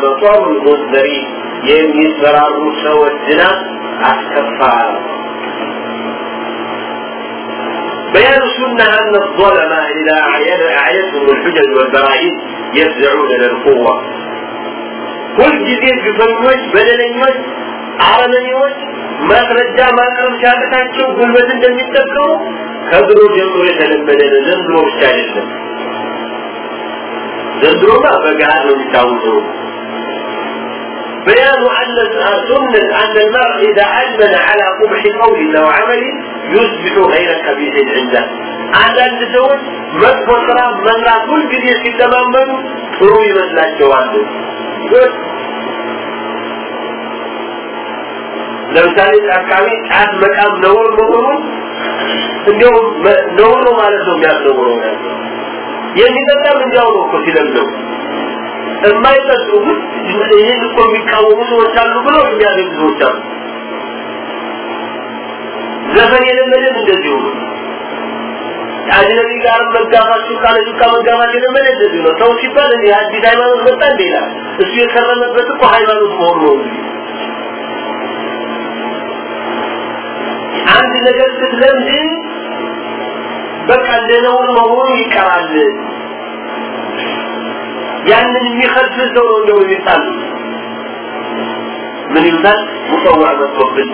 Speaker 1: መጦሩ ልሙንዘሪን የሚፈራሩ ሰዎች ዝናብ አስከፋ بيان السنة أن الظلمة إذا أعيتهم الحجج والبراهين يفزعون للقوة كل جديد بفنوش بدلنوش አረመኔዎች ማስረጃ ማቅረብ ሲያቅታቸው ጉልበት እንደሚጠቀሙ ከድሮ ጀምሮ የተለመደ ነው። ዘንድሮ ብቻ አይደለም። ዘንድሮማ በገሃድ ነው የሚታወቀው። بيان أن سنة أن المرء إذا أجمل على قبح قول وعمل يصبح غير خبيث عنده አንዳንድ ሰዎች መጥፎ ስራ መስራት ሁልጊዜ ሲለማመዱ ጥሩ ይመስላቸዋል። ለምሳሌ አካባቢ ጫት መቃም ነውር መሆኑን እንዲያው ነውር ነው ማለት ነው የሚያስነውረው የሚጠጣም እንዲያው ነው እኮ ሲለምደው የማይጠጡ ግን ይህን እኮ የሚቃወሙ ሰዎች አሉ ብለው የሚያደርጉ ሰዎች አሉ። ዘፈን የለመደን እንደዚሁ። ነው አጅነቢ ጋር መጋፋት ሹካ ለሹካ መጋፋት የለመደ እንደዚሁ ነው። ሰው ሲባል እንዲህ አዲስ ሃይማኖት መጣ እንደ ይላል። እሱ የከረመበት እኮ ሃይማኖት መሆኑ ነው አንድ ነገር ስትለምድ በቃ እንደነውር መሆኑ ይቀራል ያንን የሚከልፍል ሰው ነው እንደው የሚጣል። ምን ይሉታል? ሙሰዋ መጥቶብን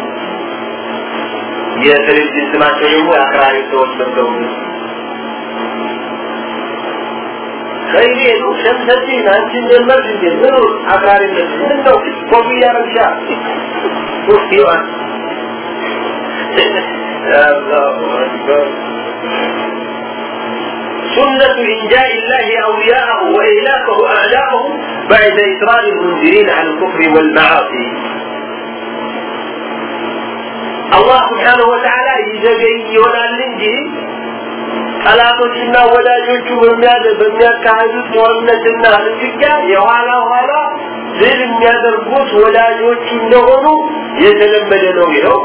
Speaker 1: የቴሌቪዥን ስማቸው ደግሞ አክራሪ ሰዎች መጥተውብን ከይኔ ነው? ሸምሰቲ ናንቺ እንደመርሽ እንዴ? ምኑ አክራሪነት? ምን ነው? ኮፍያ ረብሻ ኮፍያዋን سنة إنجاء الله أولياءه وإهلاكه أعداءه بعد إصرار المنذرين على الكفر والمعاصي الله سبحانه وتعالى يزجي ይሆናል እንጂ ጠላቶችና ወዳጆቹ በሚያካሄዱት ጦርነትና ንግግያ የኋላ ኋላ ድል የሚያደርጉት ወዳጆቹ እንደሆኑ የተለመደ ነው ይኸው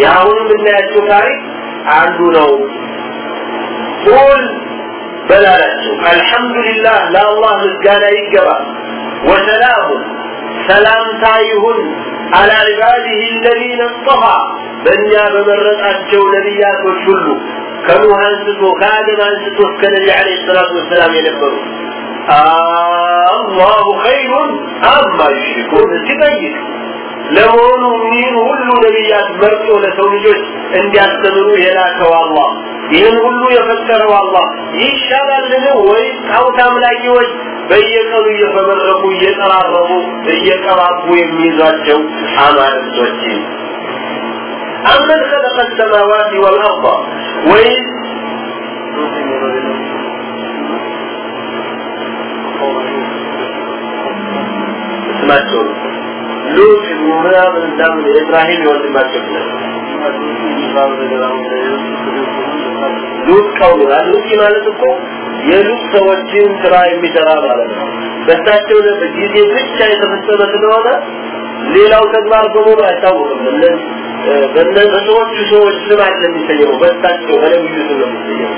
Speaker 1: የአሁኑ የምናያቸው ታሪክ አንዱ ነው ቁል በላላቸው አልሐምዱሊላህ ለአላህ ምስጋና ይገባ ወሰላሙ ሰላምታ ይሁን አላ ዒባዲህ አለዚነ እስጠፋ በእኛ በመረጣቸው ነቢያቶች ሁሉ ከኑህ አንስቶ ከአደም አንስቶ እስከ ነቢ ዓለይሂ ሰላቱ ወሰላም የነበሩ አላሁ ኸይሩን አማ ዩሽሪኩን ሲጠይቅ ለመሆኑ እኒህን ሁሉ ነቢያት መርጦ ለሰው ልጆች እንዲያስተምሩ የላከው አላህ ይህን ሁሉ የፈጠረው አላህ ይሻላልን ወይ ጣዖት አምላኪዎች በየቀኑ እየፈበረኩ እየጠራረቡ እየቀባቡ የሚይዟቸው አማልክቶች አመን خلق السماوات والأرض ወይስ ስማቸው ሉጥ ምናምን እንዳምን ኢብራሂም የወንድማቸው ሉጥ ቀውሉ ሉጥ ማለት እኮ የሉጥ ሰዎችን ስራ የሚሰራ ማለት ነው በሳቸው ጊዜ ብቻ የተፈጸመ ስለሆነ ሌላው ተግባር በሙሉ አይታወቅም በሰዎቹ ሰዎች ስም አይደለም የሚሰየመው በሳቸው በነቢዩ ስም ነው የሚሰየመው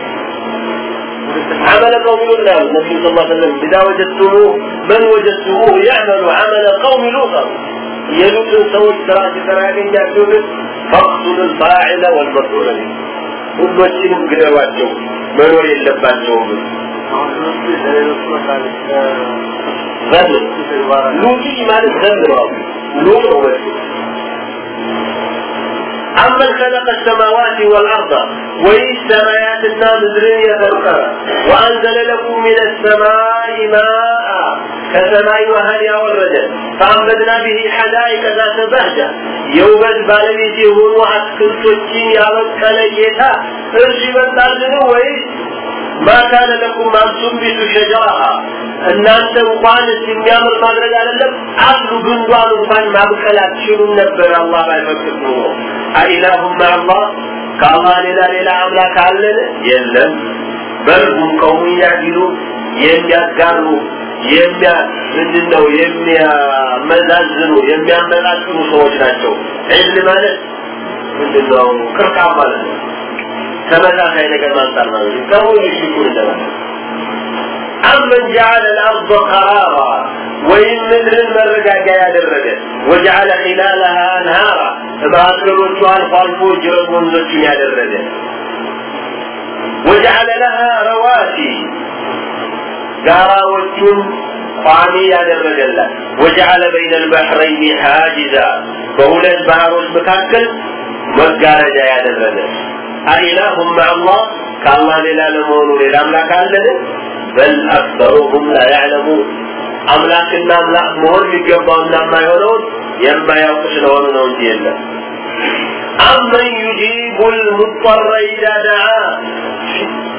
Speaker 1: عمل قوم لوط النبي صلى الله عليه وسلم إذا وجدتموه من وجدتموه يعمل عمل قوم لوط የሉትን ሰዎች ስራ ሲሰራ ያገኛችሁትን ፈቅቱል ፋዒለ ወልመፍዑለ ቢህ ሁሎችንም ግደሏቸው መኖር የለባቸውም። ዘንድ ሉቲ ማለት ዘንድ ነው። ሉ ነው አመን ኸለቀ ሰማዋት ወልአርض ወይ ሰማያትና ምድርን የፈጠረ ወአንዘለ ለኩም ምን ሰማይ ማአ ከሰማይ ውሃን ያወረደ ፈአንበድና ብሂ ሐዳኢቀ ዛተ በህጃ የውበት ባለቤት የሆኑ አትክልቶችን ያበቀለ ጌታ እርሱ ይበልጣልን ወይስ ما كان لكم أن تنبتوا شجرها እናንተ እንኳን የሚያምር ማድረግ አይደለም አንዱ ግንዷን እንኳን ማብቀል አትችሉም ነበር አላህ ባይፈቅድ ኖሮ አኢላሁም ማአላህ ከአላህ ሌላ ሌላ አምላክ አለን የለም በልሁም ቀውሙ ያዲሉ የሚያጋሩ የሚያ ምንድን ነው የሚያመዛዝኑ የሚያመጣጥኑ ሰዎች ናቸው ዕልም ማለት ምንድነው ቅርቃም ማለት ነው ተመሳሳይ ነገር ማምጣት ማለት ነው። ከሁሉ ሽኩር እንደማለት አመን ጀዓለ ልአርض ቀራራ ወይም ምድርን መረጋጋ ያደረገ ወጀዓለ ኺላለሃ አንሃራ በመካከሎቹ አልፎ አልፎ ጅረት ወንዞችን ያደረገ። ወጀዓለ ለሃ ረዋሲ ጋራዎቹን ቋሚ ያደረገላት። ወጀዓለ በይነ ልባሕረይኒ ሓጅዛ በሁለት ባህሮች መካከል መጋረጃ ያደረገ። አኢላሁም ማዕላህ ከአላህ ሌላ ለመሆኑ ሌላ አምላክ አለን? በል አክሰሩሁም ላ ያዕለሙን። አምላክና አምላክ መሆን የሚገባውና የማይሆነውን የማያውቁ ስለሆኑ ነው እንጂ የለም። አመን ዩጂቡ ልሙጠረ ኢዛ ደዓ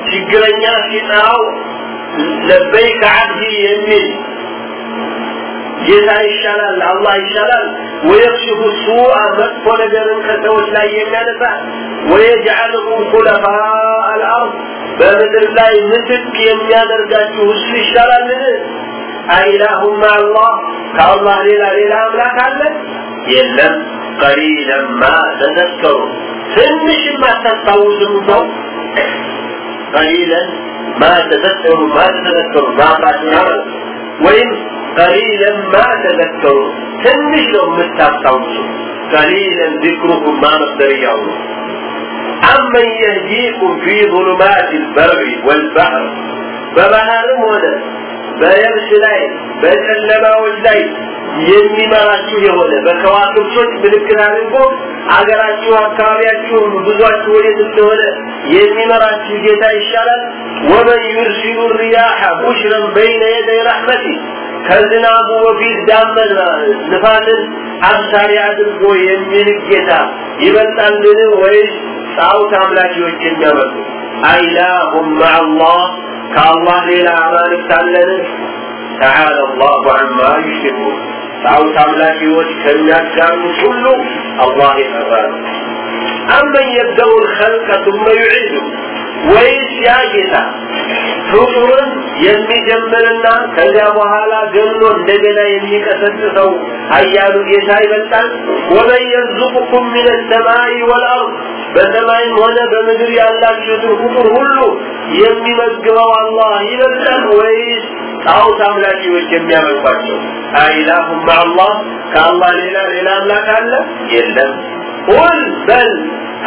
Speaker 1: ችግረኛ ሲጠራው ለበይከ ዓብዲ የሚል ጌታ ይሻላል አላህ ይሻላል። ወየክሽፉ ሱአ መጥፎ ነገርን ከሰዎች ላይ የሚያነሳ ወየጅዓልኩም ኩለፋ አልአርድ በምድር ላይ ምትክ የሚያደርጋችሁ እሱ ይሻላልን? አኢላሁም አላህ ከአላህ ሌላ ሌላ አምላክ አለ? የለም። ቀሊለን ማ ተዘከሩ። ትንሽም አታስታውስም ሰው። ቀሊለን ማ ተዘከሩ ማ ተዘከሩ። ማለት ወይም ቀሊለን ማ ተዘከሩ ትንሽ ነው የምታስታውሱ ቀሊለን ዚክሩኩም ማ መፍደርያው ነው አመን የህዲኩም ፊ ظሉማት ልበርሪ ወልባህር በባህርም ሆነ በየብስ ላይ በጨለማዎች ላይ የሚመራችሁ የሆነ በከዋክብቶች ምልክት አድርጎ አገራችሁ፣ አካባቢያችሁ፣ ጉዟችሁ ወዴት እንደሆነ የሚመራችሁ ጌታ ይሻላል። ወመን ዩርሲሉ ሪያሐ ቡሽረን በይነ የደይ ረሕመቲ ከዝናቡ በፊት ዳመና ንፋስን አብሳሪ አድርጎ የሚልክ ጌታ ይበልጣልን ወይስ ጣዖት አምላኪዎች የሚያመጡ አይላሁም ማዐላህ ከአላህ ሌላ አማልክት አለን ተዓላ አላሁ ዐማ ዩሽሪኩን ጣዖት አምላኪዎች ከሚያጋሩት ሁሉ አላህ የጠራ ነው አመን የብደው ልኸልቀ ثم يعيده ወይስ ያ ጌታ? ፍጡርን የሚጀምርና ከዚያ በኋላ ገሎ እንደገና የሚቀሰቅሰው ኃያሉ ጌታ ይበልጣል? ومن يرزقكم من السماء والأرض በሰማይም ሆነ በምድር ያላችሁትን ፍጡር ሁሉ የሚመግበው አላህ ይበልጣል ወይስ ጣዖት አምላኪዎች የሚያመልኳቸው? أإله مع الله ከአላህ ሌላ ሌላ አምላክ አለ? የለም ቁል በል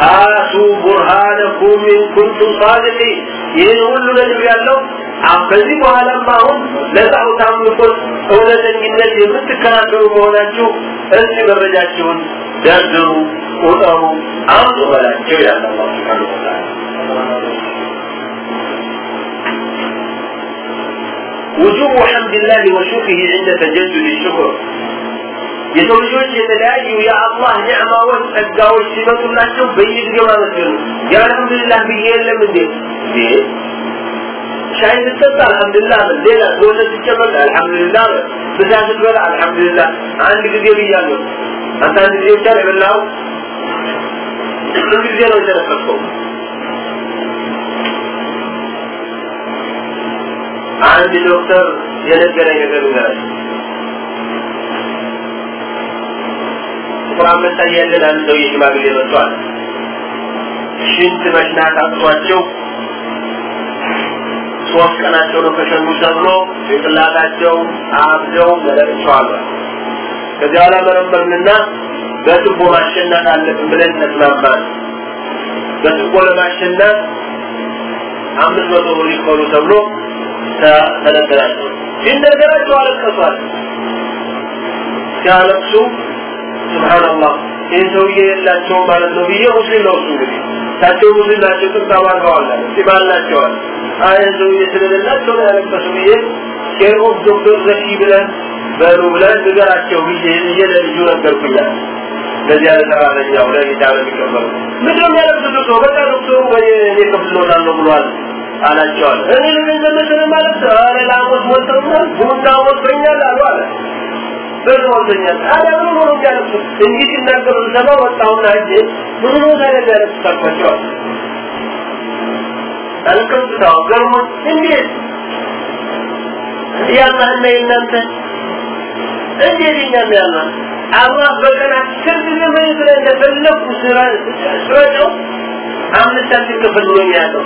Speaker 1: ሃቱ ቡርሃነኩም ኢን ኩንቱም ሳዲቂን ይህን ሁሉ ነግብ ያለው ከዚህ በኋላም አሁን ለጣዖት አምልኮት እውነተኝነት የምትከራከሩ መሆናችሁ እስቲ መረጃችሁን ደርድሩ ቁጠሩ አምጡ በላቸው ይላል አላህ ስብሓነሁ ወተዓላ وجوب حمد الله وشكره عند تجدد الشكر የሰው ልጆች የተለያዩ የአላህ ኒዕማዎች ጸጋዎች ሲመጡላቸው በየጊዜው ማመስገኑ የአልሐምዱሊላህ ብዬ የለም እንዴ? ሻይ ስትጠጣ አልሐምዱሊላህ በል ሌላ ወተት ስትጨመቅ አልሐምዱሊላህ በል ምሳ ስትበላ አልሐምዱሊላህ አንድ ጊዜ ብያለሁ። አንተ አንድ ጊዜ ብቻ ነው የበላኸው? ጊዜ ነው የተነፈስከው አንድ ዶክተር የነገረኝ ነገር ንገራችሁ ጥቁር አንበሳ እያለን አንድ ሰው የሽማግሌ መጥቷል። ሽንት መሽናት አጥቷቸው ሶስት ቀናቸው ነው ከሸኑ ተብሎ ጭንቅላታቸው አብደው መለቅቸዋል ከዚያ በኋላ መረመርንና በትቦ ማሸናት አለብን ብለን ተስማማን። በትቦ ለማሸናት አምስት መቶ ብር ይክፈሉ ተብሎ ተነገራቸው። ሲነገራቸው አለቀሷል። ሲያለቅሱ ስብሓንላህ ይህ ሰውዬ የላቸው ማለት ነው ብዬ ሙስሊም ነው እሱ እንግዲህ። እሳቸው ሙስሊም ናቸው አባርገዋል ሲባል ናቸዋል። አይ ሰውዬ ስለሌላቸው ነው ያለቀሱ ብዬ ኬርኦፍ ዶክተር ዘኪ ብለን በሉ ብለን ንገራቸው ብዬ ብዬ ለልጁ ነገርኩኛል ለዚያ ለሰራተኛው ለጌታ ለሚቀበሉ ምንድን ነው የሚያለቅሱት ሰው በቃ ዶክተሩ እኔ እወጣለሁ ብሏል አላቸዋል። እኔ ለገንዘብ መሰለ ማለት ኧረ ላሞት ሞልተውኛል ቡና ሞልቶኛል አሉ አለ በዝሞልቶኛል ታዲያ ምን ሆኖ ያለቅሱ እንዲህ ሲናገሩ ሰማ ወጣሁና እጄ ምን ሆኖ ታዲያ ያለቅሱ ታልኳቸዋል አልቀምጥታው ገርሞን እንዴት ያላህና የእናንተ? እንዴት እኛም ያላ አላህ በቀን አስር ጊዜ ምን ብለህ እንደፈለኩ ስረጨው አምስት ሳንቲም ክፍል ብሎ ያለው።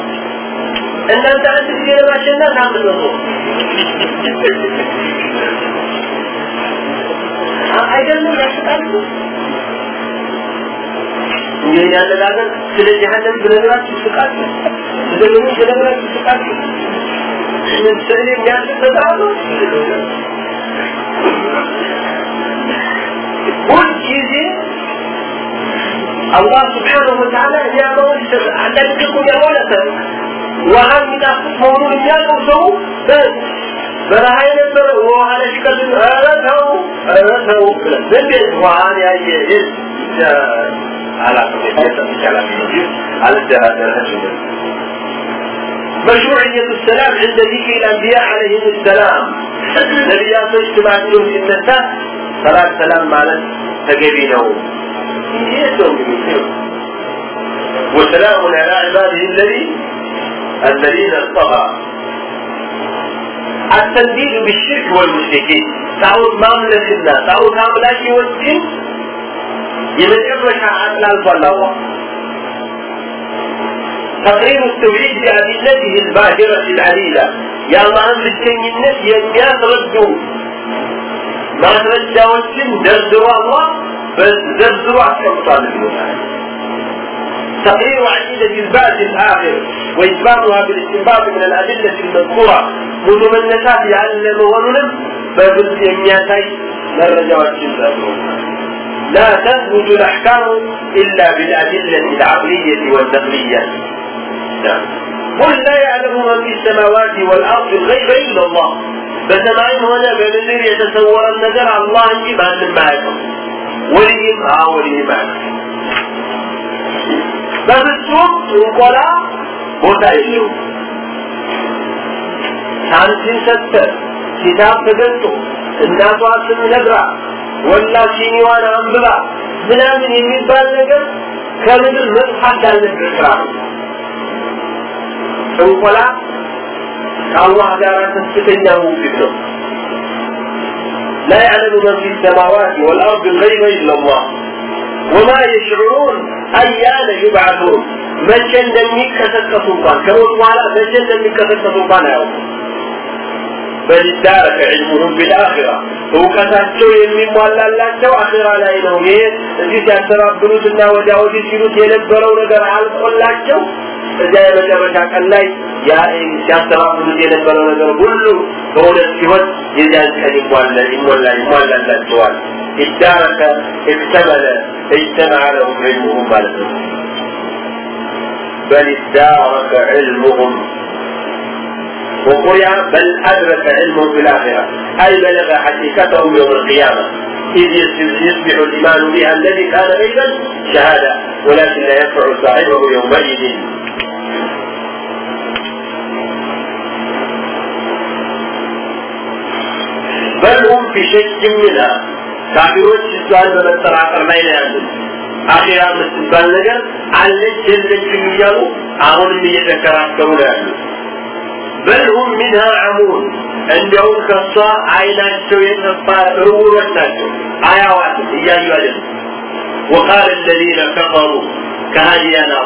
Speaker 1: እናንተ አንድ ጊዜ ለማሸነፍ አምስት መቶ አይደለም ያስቃሉ ይህ ያነጋገር ስለ ጀሃነም ብነግራችሁ ስቃሉ ስለ ምኑ ብነግራችሁ ስቃሉ ምን ስዕል የሚያስቅ በጣም ሁልጊዜ አላህ ስብሓነሁ ወተዓላ ይሰጣል። አንዳንድ ደግሞ ያወለተ ውሃ የሚጣፍጥ መሆኑን የሚያውቀው ሰው በረሃ የነበረ ውሃ ላይ ሲቀድም ኧረ ተው ኧረ ተው እንዴት ውሃን ያየ አላውቅም ይቻላል አልደራደራችሁም مشروعية السلام عند ذكر الأنبياء عليهم السلام نبيات اجتماعاتهم في النساء صلاة سلام معنا تقبينه وسلام على عباده الذي الذين اصطفى አተንዚሉ ብሽርክ ወልሙሽሪኪን ጣዖት ማምለክና ጣዖት አምላኪዎችን የመጨረሻ አጥላልቷል አላህ ተቅሪሩ ተውሒድ ቢአዲለትህ ልባሂረት ልዓሊላ የአላህን ብቸኝነት የሚያስረዱ ማስረጃዎችን ደርድሮ አላህ በዘርዝሮ አስቀምጧል ይሉታል تقرير عقيدة إثبات الآخر وإثباتها بالاستنباط من الأدلة المذكورة منذ من نشاط يعلم ونلم بذل يمياتي مرجع لا تثبت الأحكام إلا بالأدلة العقلية والنقلية. نعم. قل لا يعلم من في السماوات والأرض الغيب إلا الله. فسمعين هنا بمنزل يتصور النذر على الله إيمان معكم وليهم ها وليهم معكم በፍጹም ጥንቆላ ቦታ የለው ሳንቲም ሰጥተ ኪታብ ተገልጦ እናቷ ስም ነግራ ወላ ሲኒዋን አንብባ ምናምን የሚባል ነገር ከምድር መጥፋት ያለበት ስራ ነው ጥንቆላ ከአላህ ጋር ከፍተኛ ውግድ ነው لا يعلم من في السماوات والأرض الغيب إلا الله وما يشعرون أيان يبعثون متى እንደሚቀሰቀሱ እንኳን ከሞት በኋላ መቼ እንደሚቀሰቀሱ እንኳን አያውቁም በል ዳረከ ቢልአኺራ እውቀታቸው የሚሟላላቸው አኺራ ላይ ነው። ይሄ እዚህ ሲያስተባብሉትና ወዲያ ወዲህ ሲሉት የነበረው ነገር አልቆላቸው እዚያ የመጨረሻ ቀን ላይ ያ ሲያስተባብሉት የነበረው ነገር ሁሉ በእውነት ሲሆን የዚያን ቀን ይሟላ ይሟላ ይሟላላቸዋል። ይዳረከ እክተመለ እጅተመዐ ለሁም ዒልሙሁም ማለት ነው። በል ዳረከ وقرئ بل أدرك علمهم في الآخرة أي بلغ حقيقتهم يوم القيامة إذ يصبح الإيمان بها الذي كان غيبا شهادة ولكن لا ينفع صاحبه يومئذ بل هم في شك منها ካፊሮች እሷን በመጠራጠር ላይ ነው ያሉት አኺራ የምትባል ነገር አለች የለችም እያሉ አሁንም እየተከራከሩ ነው ያሉት በልሁም ሚንሃ አሙን እንዲያውም ከእሷ አይናቸው የጠፋ ርውሮች ናቸው አያዋትም እያዩ አይደለም وقال الذين كفروا كهدينا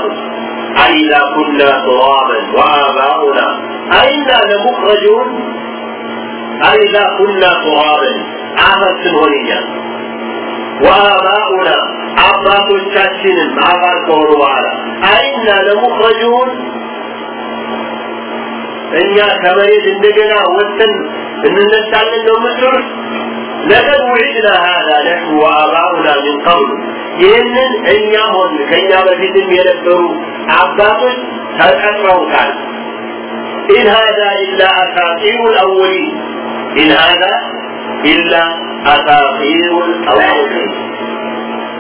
Speaker 1: أئذا كنا ترابا وآباؤنا أئنا لمخرجون أئذا كنا ترابا عمل سنونيا وآباؤنا አባቶቻችንም አባል ከሆኑ በኋላ አይና ለሙኽረጁን እኛ ከመሬት እንደገና ወጥተን እንነሳለን ነው የምትሉት ለቀድ ውዒድና ሀዛ ነሕኑ ወአባኡና ሚን ቀብሉ ይህንን እኛ ሆን ከእኛ በፊትም የነበሩ አባቶች ተቀጥረውታል። إن هذا إلا أساطير الأولين إن هذا إلا أساطير الأولين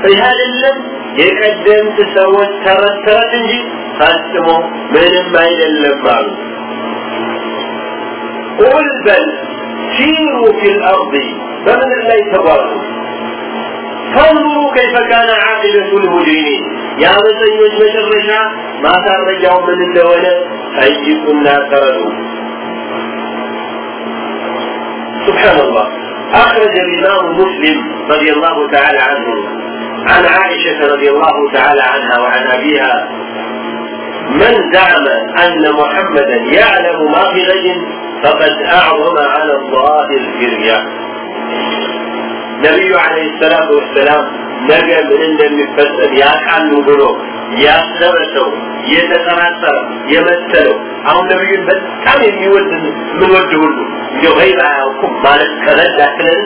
Speaker 1: ይህ አይደለም የቀደምት ሰዎች ተረት ተረት እንጂ ፈጽሞ ምንም አይደለም አሉ قل በል سيروا في الأرض فمن ليس برد فانظروا كيف كان عاقبة المجرمين. يا مسيوج مشرشا ما ترجعوا من الدولة؟ فيجيكم الناس ردوا سبحان الله أخرج الإمام مسلم رضي الله تعالى عنه. عن عائشة رضي الله تعالى عنها وعن أبيها. من زعم أن محمدا يعلم ما في غد فقد أعظم على الله الفرية ነቢዩ አለይሂ ሰላቱ ወሰላም ነገ ምን እንደሚፈጸም ያውቃሉ ብሎ ያሰበ ሰው የተጠራጠረ የመሰለው አሁን ነቢዩን በጣም የሚወድ የምንወድ ሁሉ እንዲያው ገይብ አያውቁም ማለት ከረዳክለን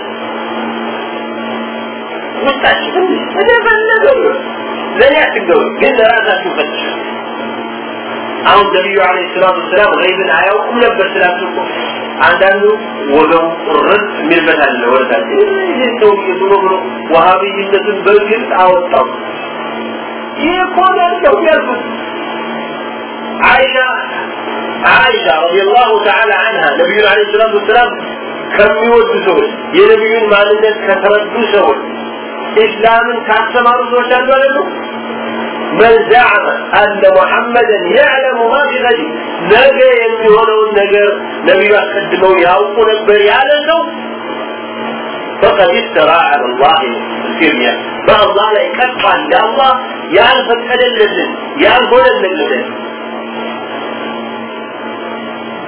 Speaker 1: ውስጣችሁ ትንሽ እንደፈለገው ለእኔ አትገቡ ግን ለራሳችሁ ፈትሹ አሁን ነቢዩ አለይሂ ሰላቱ ወሰላም ገይብን አያውቁም ነበር ስላችሁ እኮ። አንዳንዱ ወገቡ ቁርጥ የሚልበት አለ ወደታች ይህ ሰው ዝም ብሎ ወሃቢይነትን በግልጽ አወጣው። ይህ እኮ ናቸው ያልኩት አይሻ አይሻ ረዲየላሁ ተዓላ አንሃ ነቢዩን አለይሂ ሰላቱ ወሰላም ከሚወዱ ሰዎች የነቢዩን ማንነት ከተረዱ ሰዎች ኢስላምን ካስተማሩ ሰዎች አንዱ አይደሉም من زعم أن محمدا يعلم ما في غدي. نجا يمي هنا والنجر نبي واحد دمو ياو كنبري على الزوم فقد افترى على الله الفيرميا ما الله لا يكفى ان الله يعرف الحلل لذن يعرف هنا اللذن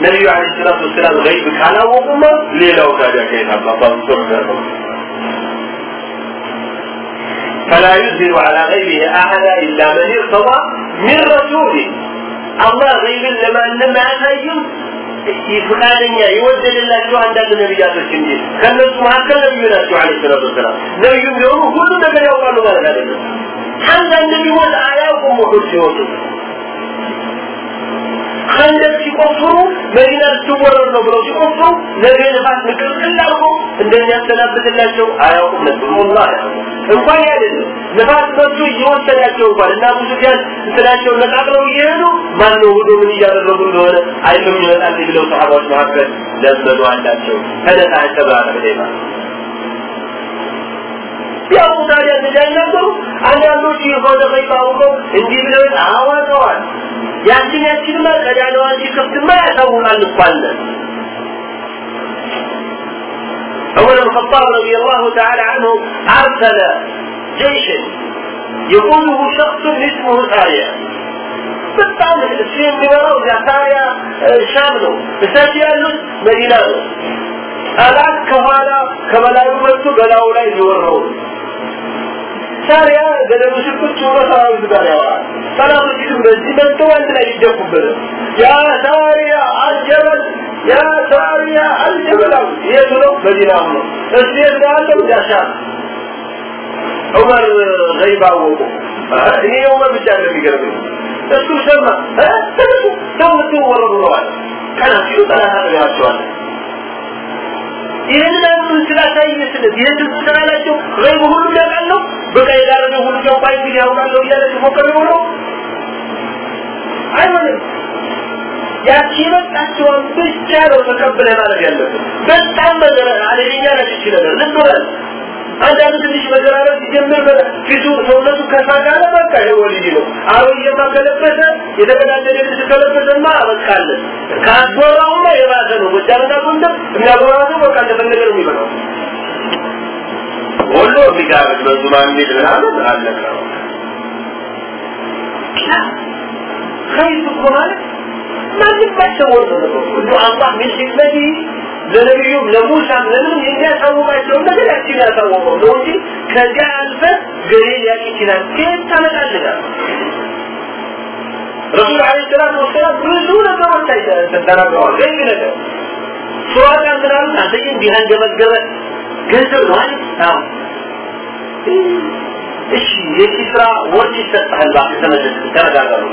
Speaker 1: نبي عليه الصلاة والسلام غيبك على أبوكما ليلة وكاد يكيد الله فانسوح فلا يظهر على غيبه أحدا إلا من ارتضى من رسوله الله غيب لما لما أتيهم ፈቃደኛ የወደደላቸው አንዳንድ ነቢያቶች እንጂ ከእነሱ መካከል ነቢዩ ናቸው አለ ሰላቱ ወሰላም ነቢዩ ቢሆኑ ሁሉ ነገር ያውቃሉ ማለት አይደለም አንዳንድ ቢሆን አያውቁም ወዶች ሲወጡ ከንደር ሲቆፍሩ መዲና ልትወረር ነው ብለው ሲቆፍሩ ነገ ንፋስ ንቅልቅል አድርጎ እንደሚያሰናብትላቸው አያውቁም ነበር። ወላሂ እንኳን አይደለም ንፋስ መጥቶ እየወሰዳቸው እንኳን እና ብዙ ጊዜ እንትናቸው ነቃቅለው እየሄዱ ማን ነው ምን እያደረጉ እንደሆነ አይልም ይመጣል ብለው ሰሃባዎች መካከል ለመዱ አላቸው። ተደታ ተባረ በሌላ ያው ታዲያ እንደዚህ አይናገሩ አንዳንዶቹ የሆነ ገይባ አውቀው እንዲህ ብለው አዋጠዋል ያችን ያችንማ ቀዳዳዋን ሲከፍትማ ያሳውቃል እኮ አለ عمر بن الخطاب رضي الله تعالى عنه أرسل جيشا يقوده شخص اسمه سارية በጣም እሱ የሚመራው ዛታሪያ ሻም ነው። እሳቸው ያሉት መዲና ነው። ጠላት ከኋላ ከበላዩ መጥቶ በላዩ ላይ ሊወረው ሳሪያ ገደሉ ሽኩች ብሎ ሰራዊት ጋር ያወራል። ግን በዚህ መጥተው አንድ ላይ ይደፉበት። ያ ሳሪያ አልጀበል ያ ሳሪያ አልጀበል የት ነው መዲናው ነው። እሱ የት ነው ዑመር ገይባ አወቁ። ይሄ ዑመር ብቻ ነው የሚገርመኝ። እሱ ሰማ። ተነሱ ተውቱ ወረዱ ብለዋል። ቀና ሲሉ ይህንን አሁን ስላሳየ ስለት ይህን ስላላቸው ገይብ ሁሉ ያውቃለሁ በቃ የዳረገ ሁሉ ጀምባይ ጊዜ ያውቃለሁ እያለ ሲፎከር ነው አይሆንም። ያቺ ብቻ ነው ተቀብለ ማለት ያለብን። በጣም አደገኛ ነች ነገር ልብ አንዳንዱ ትንሽ መዘራረብ ሲጀምር ፊቱ ሰውነቱ ከሳ ካለ በቃ የወልይ ነው። አሮጌማ ከለበሰ የተቀዳደደ ልብስ ከለበሰማ በቃለን ካጎራውማ የባሰ ነው። ጎጃምና ጎንደር የሚያጎራው በቃ እንደፈለገ የሚበላው። ወሎ የሚጋብዝ በዙማ የሚል ምናምን አለቀ ማለት ማንም ባይሰወር ነው። እንደ አላህ ምን ህክመቲ ለነቢዩም ለሙሳም ለምንም የሚያሳውቃቸው ነገር ያችን ያሳወቀው ነው እንጂ ከዚያ አልፈ ገሌ ሊያቅ ይችላል። ከየት ታመጣልናል ረሱል አለ ሰላቱ ወሰላም ብዙ ነገሮች ተናግረዋል ገኝ ነገር ሱራቃ ምናሉ አንተ ግን ቢያንገበገበ ገንዘብ ነው አይደል? እሺ የኪስራ ወርቅ ይሰጥሃል። እባክህ ተመለስ ተነጋገሩ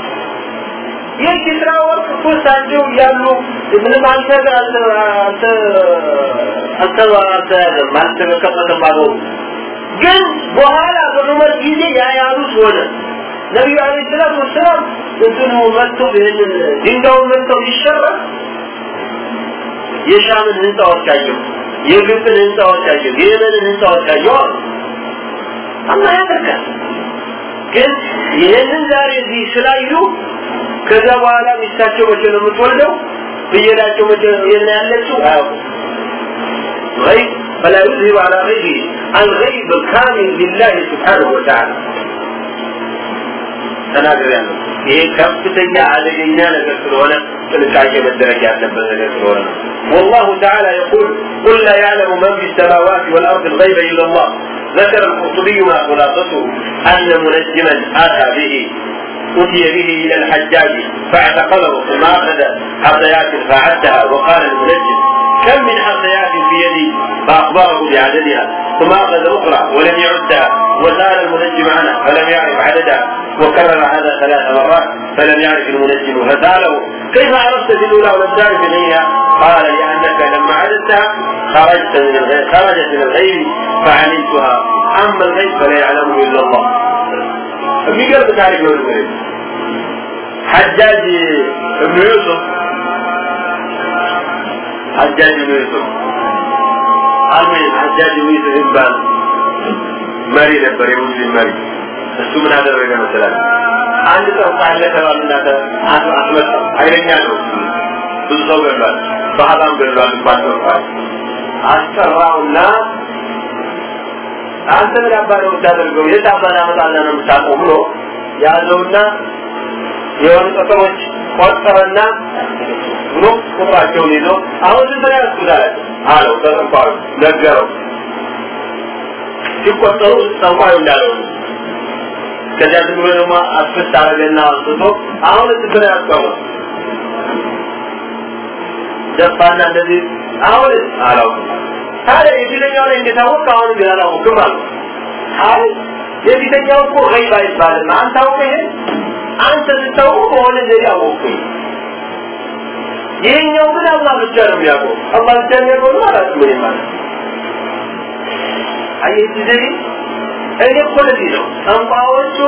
Speaker 1: የኪስራ ወርቅ እኮ እሳቸው እያሉ ምንም አንተ አልተያዘም አልተከፈተም ባለው ግን በኋላ በዑመር ጊዜ ያ ያሉት ሆነ። ነቢዩ አለይሂ ሰላቱ ወሰላም እንትኑ መጥቶ ይህንን ድንጋዩን መጥተው ይሸረፍ የሻምን ህንፃዎች አየሁ የግብፅን ህንፃዎች አየሁ የየመንን ህንፃዎች አየሁ አሉ። አላህ ያደርጋል ግን ይህንን ዛሬ እዚህ ስላዩ ከዛ በኋላ ሚስታቸው መቼ ነው የምትወልደው ፍየላቸው መቼ የት ነው ያለችው አያውቁም غيب فلا يظهر على غيبه الغيب الكامل لله سبحانه وتعالى ተናግሬያለሁ ይሄ ከፍተኛ አደገኛ ነገር ስለሆነ ጥንቃቄ መደረግ ያለበት ነገር ስለሆነ ነው والله تعالى يقول قل لا يعلم من في السماوات والارض الغيب الا الله ذكر القرطبي ما خلاصته ان منجما اتى به أتي به إلى الحجاج فاعتقله ثم أخذ حصيات فعدها وقال المنجم كم من حصيات في يدي؟ فأخبره بعددها ثم أخذ أخرى ولم يعدها. وسأل المنجم عنها فلم يعرف عددها؟ وكرر هذا ثلاث مرات فلم يعرف المنجم. فسأله كيف عرفت بالأولى ولم تعرف غيرها؟ قال لأنك لما عددتها خرجت من الغيب خرجت من الغيب فعلمتها أما الغيب فلا يعلمه إلا الله. የሚገርም ታሪክ ነው ነገር ሐጃጅ እብኑ ዩሱፍ ሐጃጅ እብኑ ዩሱፍ አልሙሂም ሐጃጅ እብኑ ዩሱፍ ይባል መሪ ነበር የሙስሊም መሪ እሱ ምን አደረገ መሰላል አንድ ሰው ካለ ተባልና አስመጣ ኃይለኛ ነው። ብዙ ሰው ገድሏል ሰሃባም እንኳን ተወፋል አስጠራውና አንተ ምን አባ ነው የምታደርገው? የት አባት አመጣና ነው የምታውቀው ብሎ ያዘውና የሆኑ ጠጠሮች ቆጠረና ብሎ ቁጥራቸውን ይዞ አሁን ዝም ብለህ ያስኩታል አለው። ተጠንቋዩ ነገረው። ሲቆጠሩ ጠንቋዩ እንዳለው ከዚያ ዝም ብሎ ደግሞ አስፍት አረገና አንስቶ አሁን ዝም ብለህ ያስቀው ደፋና እንደዚህ አሁን አላውቅም ታዲያ የፊተኛው ላይ እንደታወቅ አሁን ግን አላወቅም አሉ። አይ የፊተኛው እኮ ገይብ አይባልም። አንተ አውቀህ አንተ ስታውቅ በሆነ ዘዴ አወቅኩኝ። ይሄኛው ግን አላህ ብቻ ነው የሚያውቀው። አላህ ብቻ የሚያውቀው ነው ምን ማለት አየህ ዘዴ? እኔ እኮ ለዚህ ነው ጠንቋዎቹ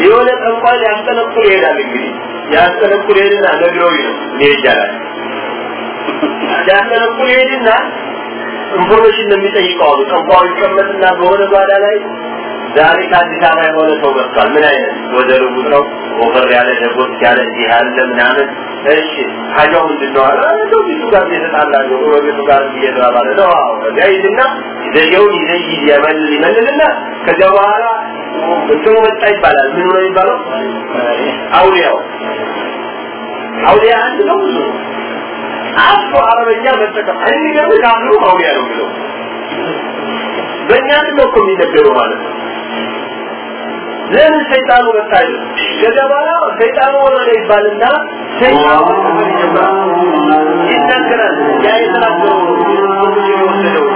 Speaker 1: የሆነ ጠንቋይ ሊያስጠነቁል ይሄዳል እንግዲህ። ያስጠነቁል ይሄድና ነግረውኝ ነው እኔ ይጃላል ያስጠነቁል ይሄድና information ነው አሉ። ጠንቋው ይቀመጥና በሆነ ጓዳ ላይ ዛሬ ከአዲስ አበባ የሆነ ሰው መጥቷል ምን አይነት ወደ ርቡጥ ነው ወፈር ያለ ደጎት ያለ እንዲህ ያለ ምናምን። እሺ ሀጃው ምንድን ነው ሰው ቢቱ ጋር እየተጣላሉ ጎረቤቱ ጋር እየተባባለ ነው። አዎ ከዚያ ይዝና ይዘየውን ይዘይ ይመል ይመልልና ከዚያ በኋላ እንትኑ መጣ ይባላል። ምን ነው የሚባለው? አውሊያው አውሊያ አንድ ነው ብዙ ነው አፎ አረበኛ መጠቀም የሚገርም ካሉ አውሊያ ነው ብለው በእኛ ነው እኮ የሚነገረው ማለት ነው ለምን ሰይጣኑ መጣ አይደል ከዚያ በኋላ ሰይጣኑ ወረደ ይባልና ሰይጣኑ ይጀምራል ይናገራል ያ የተናገረው የወሰደው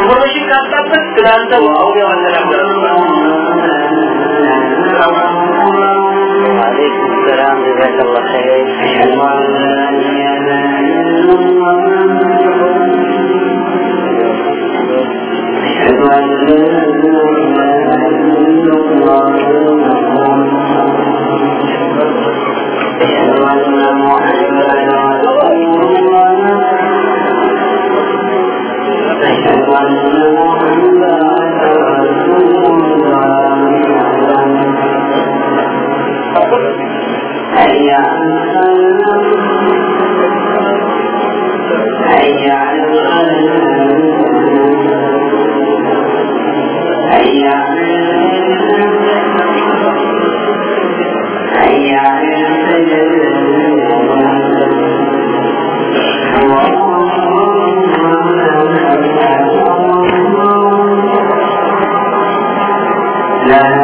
Speaker 1: ኢንፎርሜሽን ካጣበት ትናንተ አውሊያው አልተናገረም
Speaker 2: وعليكم السلام جزاك الله خير Yeah. أن يعلم أن يعلم أن يعلم لا